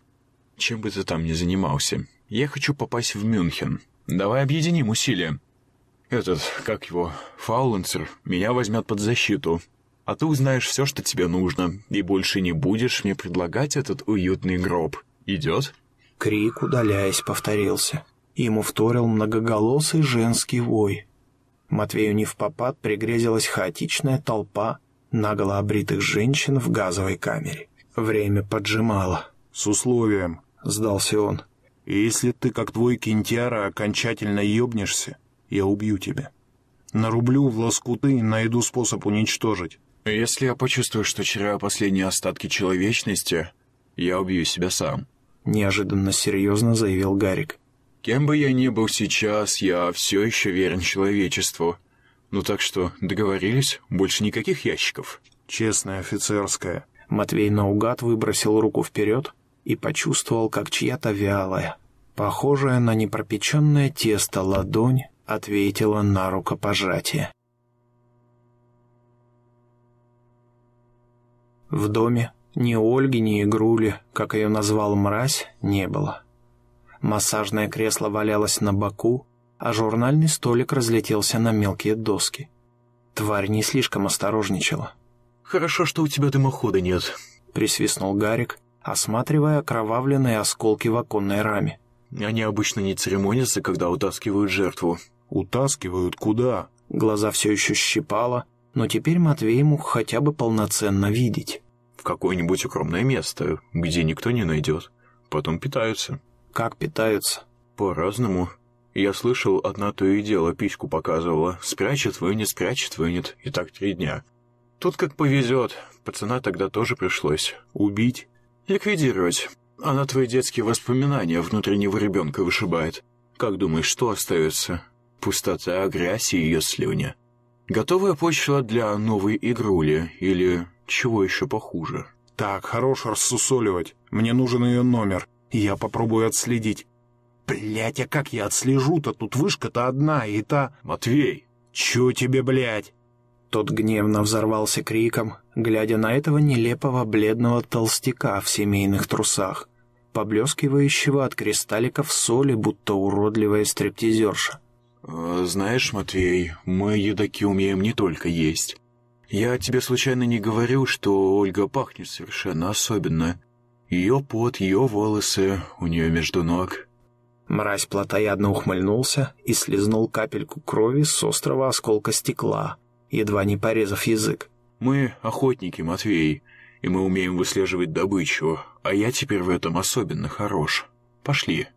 Speaker 3: Чем бы ты там ни занимался. Я хочу попасть в Мюнхен. Давай объединим усилия. Этот, как его, Фауленцер, меня возьмет под защиту. А ты узнаешь все, что тебе нужно, и больше не будешь мне предлагать этот уютный гроб. Идет?»
Speaker 1: Крик, удаляясь, повторился. Ему вторил многоголосый женский вой. Матвею не в попад пригрезилась хаотичная толпа наголо обритых женщин в газовой камере. Время поджимало.
Speaker 2: «С условием», — сдался он. «И если ты, как твой кентяра, окончательно ебнешься, я убью тебя. Нарублю в лоскуты и найду способ уничтожить».
Speaker 3: «Если я почувствую, что теряю последние остатки человечности, я убью себя сам», —
Speaker 1: неожиданно серьезно заявил Гарик.
Speaker 3: «Кем бы я ни был сейчас, я все еще верен человечеству. Ну так что, договорились? Больше никаких ящиков?»
Speaker 2: «Честная офицерская».
Speaker 1: Матвей наугад выбросил руку вперед и почувствовал, как чья-то вялая, похожая на непропеченное тесто ладонь, ответила на рукопожатие. В доме ни Ольги, ни Игрули, как ее назвал мразь, не было. Массажное кресло валялось на боку, а журнальный столик разлетелся на мелкие доски. Тварь не слишком осторожничала.
Speaker 3: «Хорошо, что у тебя дымохода нет», —
Speaker 1: присвистнул Гарик, осматривая окровавленные осколки в оконной раме.
Speaker 3: «Они обычно не церемонятся, когда утаскивают жертву».
Speaker 2: «Утаскивают куда?»
Speaker 1: Глаза все еще щипало, но теперь Матвей мог хотя бы полноценно видеть.
Speaker 3: «В какое-нибудь укромное место, где никто не найдет. Потом питаются».
Speaker 1: «Как питаются?»
Speaker 3: «По-разному. Я слышал, одна то и дело письку показывала. Спрячет, вынет, спрячет, вынет. И так три дня. Тут как повезет. Пацана тогда тоже пришлось.
Speaker 2: Убить?
Speaker 3: Ликвидировать. Она твои детские воспоминания внутреннего ребенка вышибает. Как думаешь, что остается? Пустота, грязь и ее слюня. Готовая почва для новой игрули или чего еще похуже?
Speaker 2: Так, хорош рассусоливать. Мне нужен ее номер. Я попробую отследить. Блять, а как я отслежу-то? Тут вышка-то одна, и та...
Speaker 3: Матвей!
Speaker 2: Чё тебе, блядь?
Speaker 1: Тот гневно взорвался криком, глядя на этого нелепого бледного толстяка в семейных трусах, поблескивающего от кристалликов соли, будто уродливая стриптизерша.
Speaker 3: «Э, «Знаешь, Матвей, мы, едаки, умеем не только есть. Я тебе случайно не говорю, что Ольга пахнет совершенно особенно. Ее пот, ее волосы у нее между ног».
Speaker 1: Мразь плотоядно ухмыльнулся и слезнул капельку крови с острого осколка стекла, едва не порезав язык.
Speaker 3: «Мы охотники, Матвей, и мы умеем выслеживать добычу, а я теперь в этом особенно хорош. Пошли».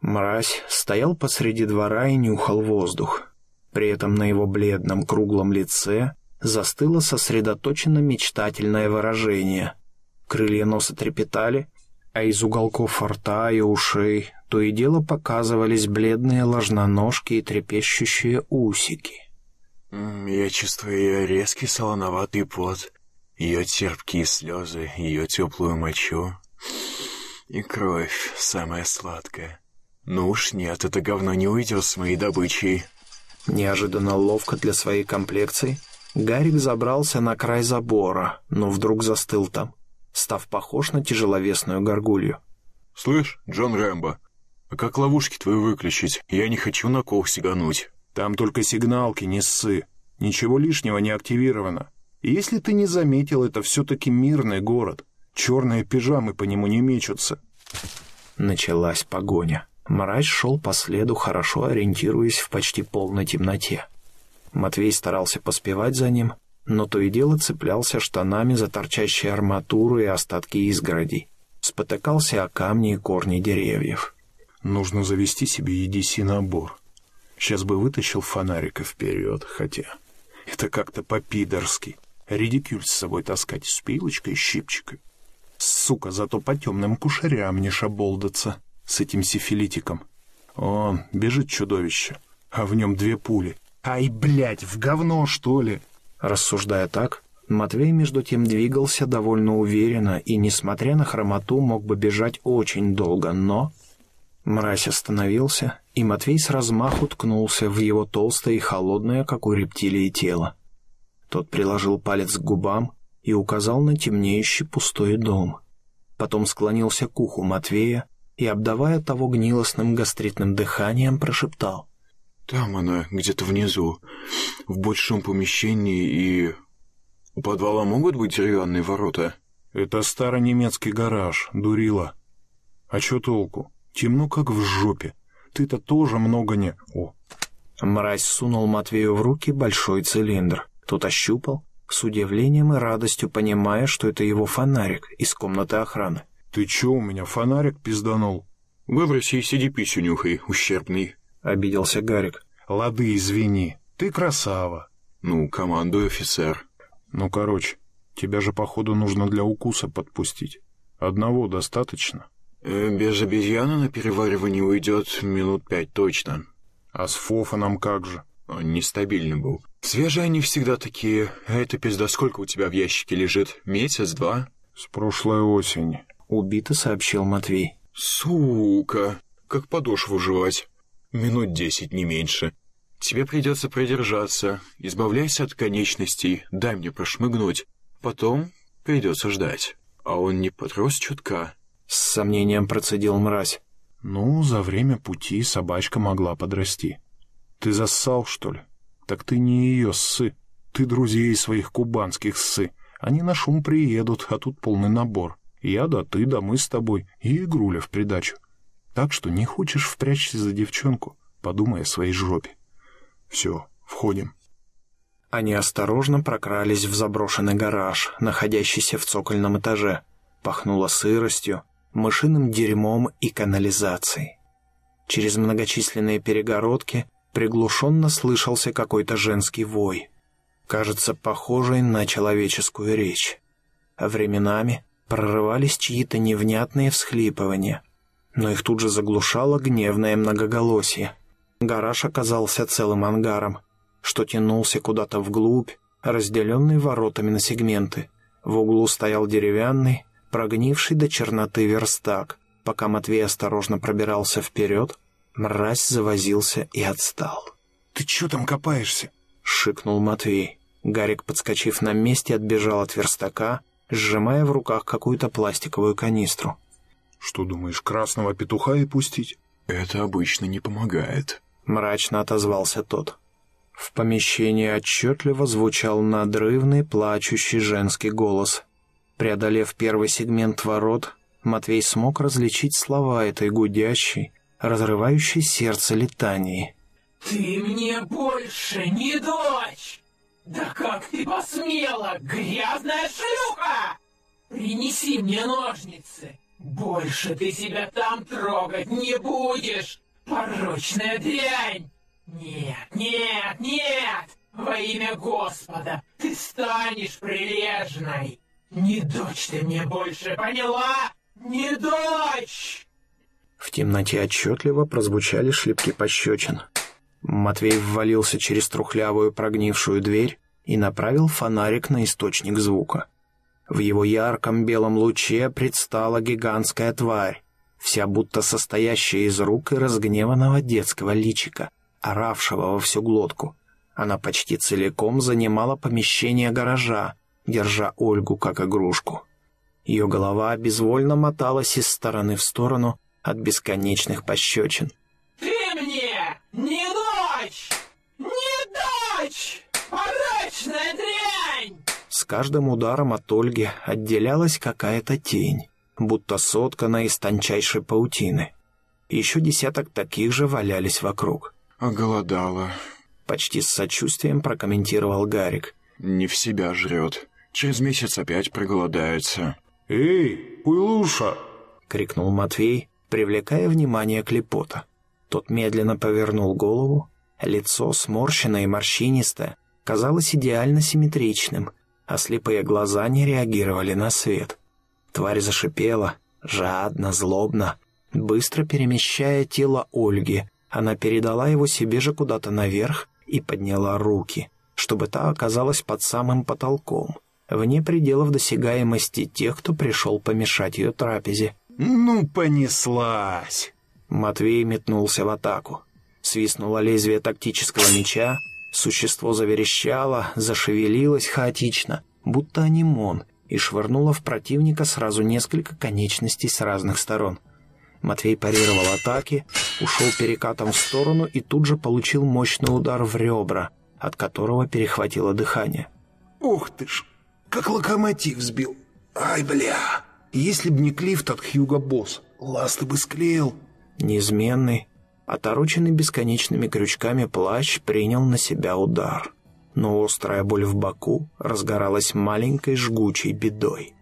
Speaker 1: Мразь стоял посреди двора и нюхал воздух. При этом на его бледном круглом лице застыло сосредоточенно мечтательное выражение. Крылья носа трепетали, а из уголков рта и ушей то и дело показывались бледные ложноножки и трепещущие усики.
Speaker 3: «Я чувствую ее резкий солоноватый пот, ее терпкие слезы, ее теплую мочу и кровь, самая сладкая. Ну уж нет, это говно не уйдет с моей добычей».
Speaker 1: Неожиданно ловко для своей комплекции Гарик забрался на край забора, но вдруг застыл там, став похож на тяжеловесную горгулью.
Speaker 3: «Слышь, Джон Рэмбо, а как ловушки твои выключить? Я не хочу на кол сигануть».
Speaker 2: Там только сигналки, не ссы. Ничего лишнего не активировано. И если ты не заметил, это все-таки мирный город. Черные пижамы по нему не мечутся.
Speaker 1: Началась погоня. Мразь шел по следу, хорошо ориентируясь в почти полной темноте. Матвей старался поспевать за ним, но то и дело цеплялся штанами за торчащие арматуру и остатки изгородей. Спотыкался о камни и корни деревьев.
Speaker 2: Нужно завести себе EDC-набор. Сейчас бы вытащил фонарик и вперед, хотя... Это как-то по-пидорски. Редикюль с собой таскать с пилочкой и щипчикой. Сука, зато по темным кушарям не шаболдаться с этим сифилитиком. О, бежит чудовище, а в нем две пули. Ай, блядь, в говно, что ли?
Speaker 1: Рассуждая так, Матвей между тем двигался довольно уверенно и, несмотря на хромоту, мог бы бежать очень долго, но... Мразь остановился, и Матвей с размаху ткнулся в его толстое и холодное, как у рептилии, тело. Тот приложил палец к губам и указал на темнеющий пустой дом. Потом склонился к уху Матвея и, обдавая того гнилостным гастритным дыханием, прошептал.
Speaker 3: «Там она, где-то внизу, в большом помещении, и... У подвала могут быть деревянные ворота?»
Speaker 2: «Это старонемецкий гараж, дурила. А чё толку? Темно, как в жопе. Ты-то тоже много не... О,
Speaker 1: Мразь сунул Матвею в руки большой цилиндр. Тот ощупал, с удивлением и радостью понимая, что это его фонарик из комнаты охраны.
Speaker 2: Ты чё, у меня фонарик пизданул?
Speaker 3: Выброси и сиди писю нюхай, ущербный.
Speaker 1: Обиделся Гарик.
Speaker 2: Лады, извини. Ты красава.
Speaker 3: Ну, командуй, офицер.
Speaker 2: Ну, короче, тебя же, походу, нужно для укуса подпустить. Одного достаточно.
Speaker 3: Э, без обезьяны на переваривание уйдет минут пять точно.
Speaker 2: А с Фофаном как же?
Speaker 3: Он нестабильный был. Свежие они всегда такие. А эта пизда сколько у тебя в ящике лежит? Месяц, два?
Speaker 2: С прошлой осени.
Speaker 1: Убито сообщил Матвей.
Speaker 3: Сука, как подошву жевать. Минут десять, не меньше. Тебе придется продержаться. Избавляйся от конечностей, дай мне прошмыгнуть. Потом придется ждать. А он не подрос чутка.
Speaker 1: С сомнением процедил мразь.
Speaker 2: Ну, за время пути собачка могла подрасти. Ты зассал, что ли? Так ты не ее ссы. Ты друзей своих кубанских ссы. Они на шум приедут, а тут полный набор. Я да ты да мы с тобой и игруля в придачу. Так что не хочешь впрячься за девчонку, подумай о своей жопе. Все, входим.
Speaker 1: Они осторожно прокрались в заброшенный гараж, находящийся в цокольном этаже. Пахнуло сыростью, мышиным дерьмом и канализацией. Через многочисленные перегородки приглушенно слышался какой-то женский вой, кажется, похожий на человеческую речь. А временами прорывались чьи-то невнятные всхлипывания, но их тут же заглушало гневное многоголосие. Гараж оказался целым ангаром, что тянулся куда-то вглубь, разделенный воротами на сегменты. В углу стоял деревянный, прогнивший до черноты верстак. Пока Матвей осторожно пробирался вперед, мразь завозился и отстал.
Speaker 2: Ты чё там копаешься?
Speaker 1: — шикнул Матвей. Гарик, подскочив на месте, отбежал от верстака, сжимая в руках какую-то пластиковую канистру.
Speaker 2: Что думаешь, красного петуха и пустить?
Speaker 3: Это обычно не помогает.
Speaker 1: Мрачно отозвался тот. В помещении отчетливо звучал надрывный, плачущий женский голос. Преодолев первый сегмент ворот, Матвей смог различить слова этой гудящей, разрывающей сердце летании.
Speaker 7: «Ты мне больше не дочь! Да как ты посмела, грязная шлюха! Принеси мне ножницы! Больше ты себя там трогать не будешь, порочная дрянь! Нет, нет, нет! Во имя Господа ты станешь прилежной! Не дочь ты мне больше, поняла? Не дочь!»
Speaker 1: В темноте отчетливо прозвучали шлепки пощечин. Матвей ввалился через трухлявую прогнившую дверь и направил фонарик на источник звука. В его ярком белом луче предстала гигантская тварь, вся будто состоящая из рук и разгневанного детского личика, оравшего во всю глотку. Она почти целиком занимала помещение гаража, держа Ольгу как игрушку. Ее голова безвольно моталась из стороны в сторону от бесконечных пощечин. Каждым ударом от Ольги отделялась какая-то тень, будто сотканная из тончайшей паутины. Еще десяток таких же валялись вокруг.
Speaker 3: Оголодала.
Speaker 1: Почти с сочувствием прокомментировал Гарик.
Speaker 3: Не в себя жрет. Через месяц опять проголодается.
Speaker 2: Эй, Уйлуша!
Speaker 1: — крикнул Матвей, привлекая внимание Клепота. Тот медленно повернул голову, лицо, сморщенное и морщинистое, казалось идеально симметричным, а слепые глаза не реагировали на свет. Тварь зашипела, жадно, злобно, быстро перемещая тело Ольги. Она передала его себе же куда-то наверх и подняла руки, чтобы та оказалась под самым потолком, вне пределов досягаемости тех, кто пришел помешать ее трапезе.
Speaker 2: Ну, понеслась.
Speaker 1: Матвей метнулся в атаку. Свистнуло лезвие тактического меча, существо заверещало, зашевелилось хаотично, будто анимон, и швырнуло в противника сразу несколько конечностей с разных сторон. Матвей парировал атаки, ушел перекатом в сторону и тут же получил мощный удар в ребра, от которого перехватило дыхание.
Speaker 2: Ух ты ж, как локомотив сбил. Ай, бля. Если б не Клифт от Хьюго Босс, ласты бы склеил.
Speaker 1: Неизменный, отороченный бесконечными крючками плащ принял на себя удар. Но острая боль в боку разгоралась маленькой жгучей бедой.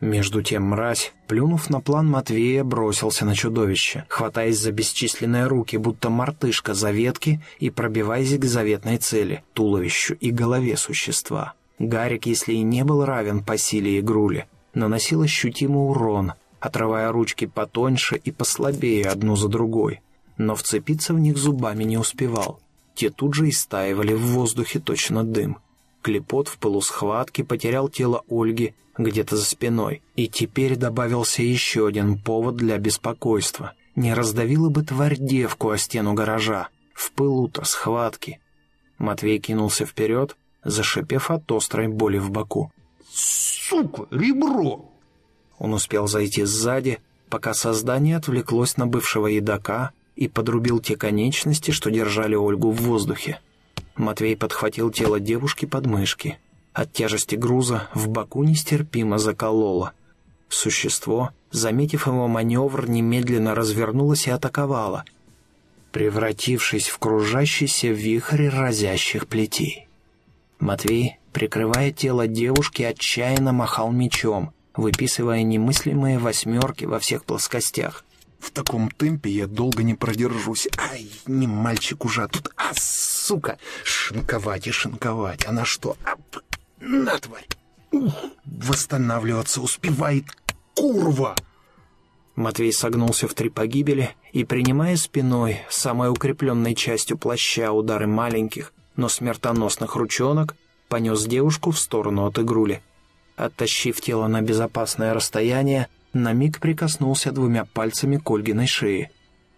Speaker 1: Между тем мразь, плюнув на план Матвея, бросился на чудовище, хватаясь за бесчисленные руки, будто мартышка за ветки и пробиваясь к заветной цели — туловищу и голове существа. Гарик, если и не был равен по силе игрули, наносил ощутимый урон, отрывая ручки потоньше и послабее одну за другой, но вцепиться в них зубами не успевал. Те тут же истаивали в воздухе точно дым. Клепот в пылу схватки потерял тело Ольги где-то за спиной, и теперь добавился еще один повод для беспокойства. Не раздавила бы тварь девку о стену гаража, в пылу-то схватки. Матвей кинулся вперед, зашипев от острой боли в боку.
Speaker 2: «Сука, ребро!»
Speaker 1: Он успел зайти сзади, пока создание отвлеклось на бывшего едока и подрубил те конечности, что держали Ольгу в воздухе. Матвей подхватил тело девушки под мышки. От тяжести груза в боку нестерпимо закололо. Существо, заметив его маневр, немедленно развернулось и атаковало, превратившись в кружащийся вихрь разящих плетей. Матвей, прикрывая тело девушки, отчаянно махал мечом, выписывая немыслимые восьмерки во всех плоскостях.
Speaker 2: В таком темпе я долго не продержусь. Ай, не мальчик уже, а тут, а, сука, шинковать и шинковать. Она что? А, на, тварь. Ух, восстанавливаться успевает, курва.
Speaker 1: Матвей согнулся в три погибели и, принимая спиной, самой укрепленной частью плаща удары маленьких, но смертоносных ручонок, понес девушку в сторону от игрули. Оттащив тело на безопасное расстояние, на миг прикоснулся двумя пальцами к Ольгиной шее.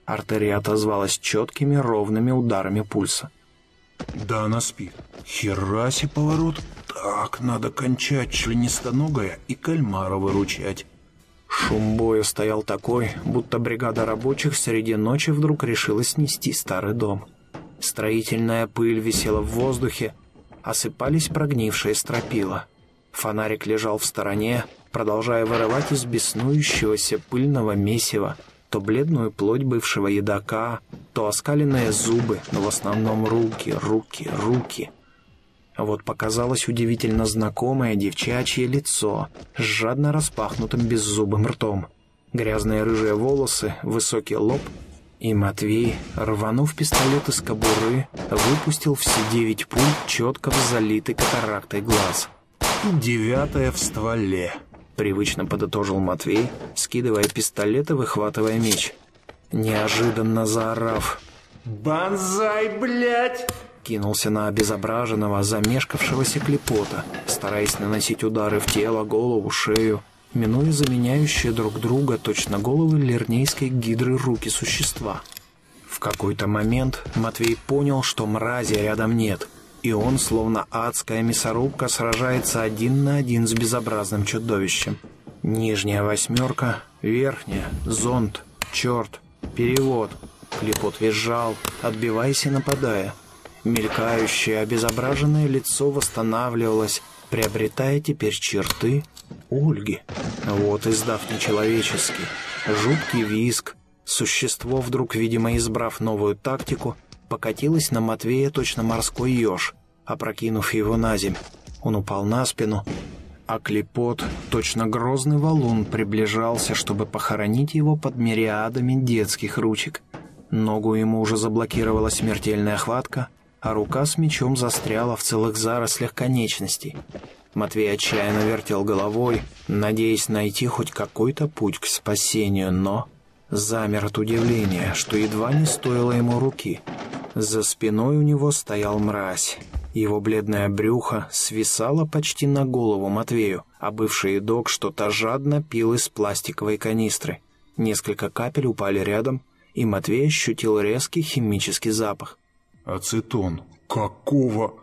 Speaker 1: Артерия отозвалась четкими ровными ударами пульса.
Speaker 2: Да она спит. Хераси поворот. Так, надо кончать членистоногая и кальмара выручать.
Speaker 1: Шум боя стоял такой, будто бригада рабочих среди ночи вдруг решила снести старый дом. Строительная пыль висела в воздухе, осыпались прогнившие стропила. Фонарик лежал в стороне, продолжая вырывать из беснующегося пыльного месива то бледную плоть бывшего едока, то оскаленные зубы, но в основном руки, руки, руки. Вот показалось удивительно знакомое девчачье лицо с жадно распахнутым беззубым ртом. Грязные рыжие волосы, высокий лоб — и Матвей, рванув пистолет из кобуры, выпустил все девять пуль четко в залитый катарактой глаз.
Speaker 2: «Девятая в стволе», —
Speaker 1: привычно подытожил Матвей, скидывая пистолет и выхватывая меч. Неожиданно заорав
Speaker 2: «Бонзай, блядь!»
Speaker 1: кинулся на обезображенного, замешкавшегося клепота, стараясь наносить удары в тело, голову, шею, минуя заменяющие друг друга точно головы лернейской гидры руки существа. В какой-то момент Матвей понял, что мрази рядом нет, и он, словно адская мясорубка, сражается один на один с безобразным чудовищем. Нижняя восьмерка, верхняя, зонт, черт, перевод. Клепот визжал, отбиваясь и нападая. Мелькающее, обезображенное лицо восстанавливалось, приобретая теперь черты Ольги. Вот издав нечеловеческий, жуткий визг, существо, вдруг, видимо, избрав новую тактику, покатилось на Матвея точно морской еж, опрокинув его на земь. Он упал на спину, а клепот, точно грозный валун, приближался, чтобы похоронить его под мириадами детских ручек. Ногу ему уже заблокировала смертельная хватка, а рука с мечом застряла в целых зарослях конечностей. Матвей отчаянно вертел головой, надеясь найти хоть какой-то путь к спасению, но замер от удивления, что едва не стоило ему руки. За спиной у него стоял мразь. Его бледное брюхо свисало почти на голову Матвею, а бывший едок что-то жадно пил из пластиковой канистры. Несколько капель упали рядом, и Матвей ощутил резкий химический запах.
Speaker 2: «Ацетон. Какого?»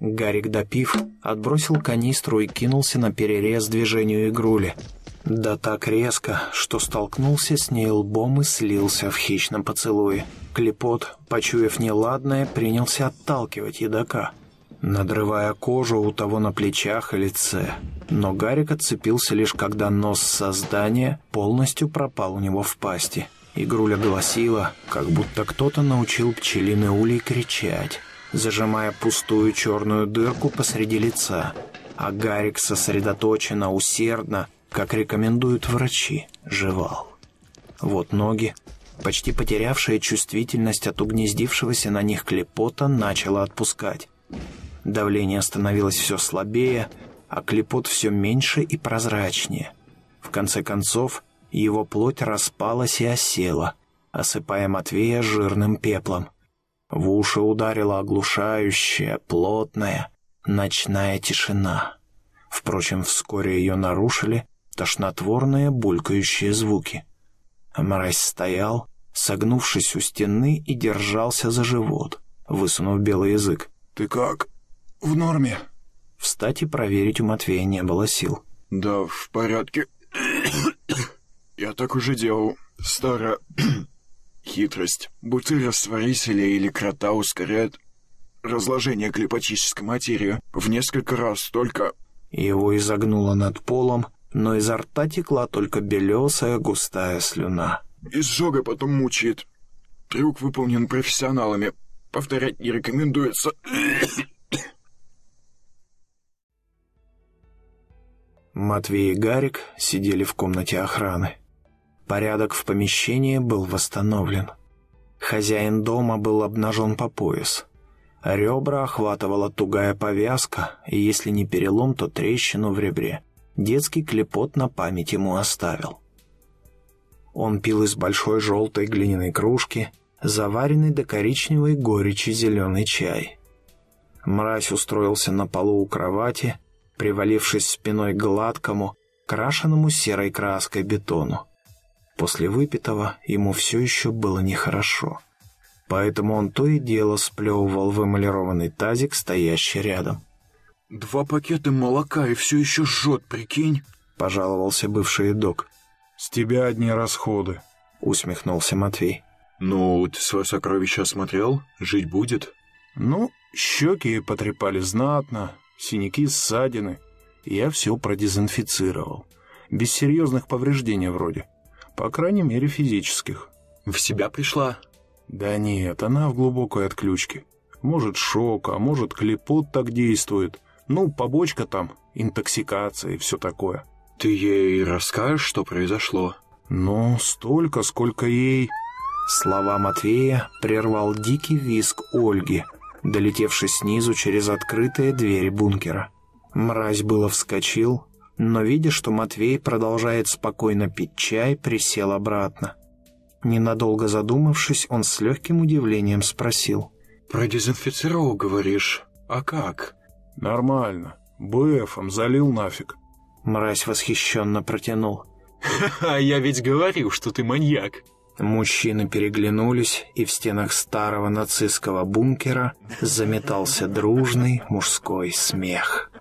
Speaker 1: Гарик, допив, отбросил канистру и кинулся на перерез движению игрули. Да так резко, что столкнулся с ней лбом и слился в хищном поцелуе. Клепот, почуяв неладное, принялся отталкивать едока, надрывая кожу у того на плечах и лице. Но Гарик отцепился лишь когда нос создания полностью пропал у него в пасти. Игруля голосила, как будто кто-то научил пчелиный улей кричать, зажимая пустую черную дырку посреди лица. А Гарик сосредоточенно, усердно, как рекомендуют врачи, жевал. Вот ноги, почти потерявшая чувствительность от угнездившегося на них клепота, начала отпускать. Давление становилось все слабее, а клепот все меньше и прозрачнее. В конце концов, его плоть распалась и осела, осыпая Матвея жирным пеплом. В уши ударила оглушающая, плотная, ночная тишина. Впрочем, вскоре ее нарушили тошнотворные булькающие звуки. Мразь стоял, согнувшись у стены и держался за живот, высунув белый язык.
Speaker 2: «Ты как? В норме?»
Speaker 1: Встать и проверить у Матвея не было сил.
Speaker 3: «Да, в порядке. Я так уже делал. Старая хитрость. Бутыль растворителя или крота ускоряет разложение клепатической материи в несколько раз, только...»
Speaker 1: Его изогнуло над полом, но изо рта текла только белесая густая слюна.
Speaker 3: Изжога потом мучает. Трюк выполнен профессионалами. Повторять не рекомендуется.
Speaker 1: Матвей и Гарик сидели в комнате охраны. Порядок в помещении был восстановлен. Хозяин дома был обнажен по пояс. Ребра охватывала тугая повязка, и если не перелом, то трещину в ребре. Детский клепот на память ему оставил. Он пил из большой желтой глиняной кружки, заваренный до коричневой горечи зеленый чай. Мразь устроился на полу у кровати, привалившись спиной к гладкому, крашенному серой краской бетону. После выпитого ему все еще было нехорошо. Поэтому он то и дело сплевывал в эмалированный тазик, стоящий рядом.
Speaker 3: «Два пакета молока и все еще жжет, прикинь?»
Speaker 1: — пожаловался бывший док.
Speaker 4: «С тебя одни расходы», —
Speaker 1: усмехнулся Матвей.
Speaker 3: «Ну, ты свое сокровище осмотрел? Жить будет?»
Speaker 4: «Ну, щеки потрепали знатно, синяки, ссадины. Я все продезинфицировал. Без серьезных повреждений вроде. По крайней мере, физических».
Speaker 3: «В себя пришла?»
Speaker 4: «Да нет, она в глубокой отключке. Может, шок, а может, клепот так действует. Ну, побочка там, интоксикация и все такое».
Speaker 3: «Ты ей расскажешь, что произошло?»
Speaker 4: «Ну, столько, сколько ей...»
Speaker 1: Слова Матвея прервал дикий визг Ольги, долетевший снизу через открытые двери бункера. Мразь было вскочил, но, видя, что Матвей продолжает спокойно пить чай, присел обратно. Ненадолго задумавшись, он с легким удивлением спросил.
Speaker 3: «Продезинфицировал, говоришь? А как?»
Speaker 4: «Нормально. БФом залил нафиг».
Speaker 1: Мразь восхищенно протянул.
Speaker 3: «Ха-ха, я ведь говорил, что ты маньяк».
Speaker 1: Мужчины переглянулись, и в стенах старого нацистского бункера заметался дружный мужской смех.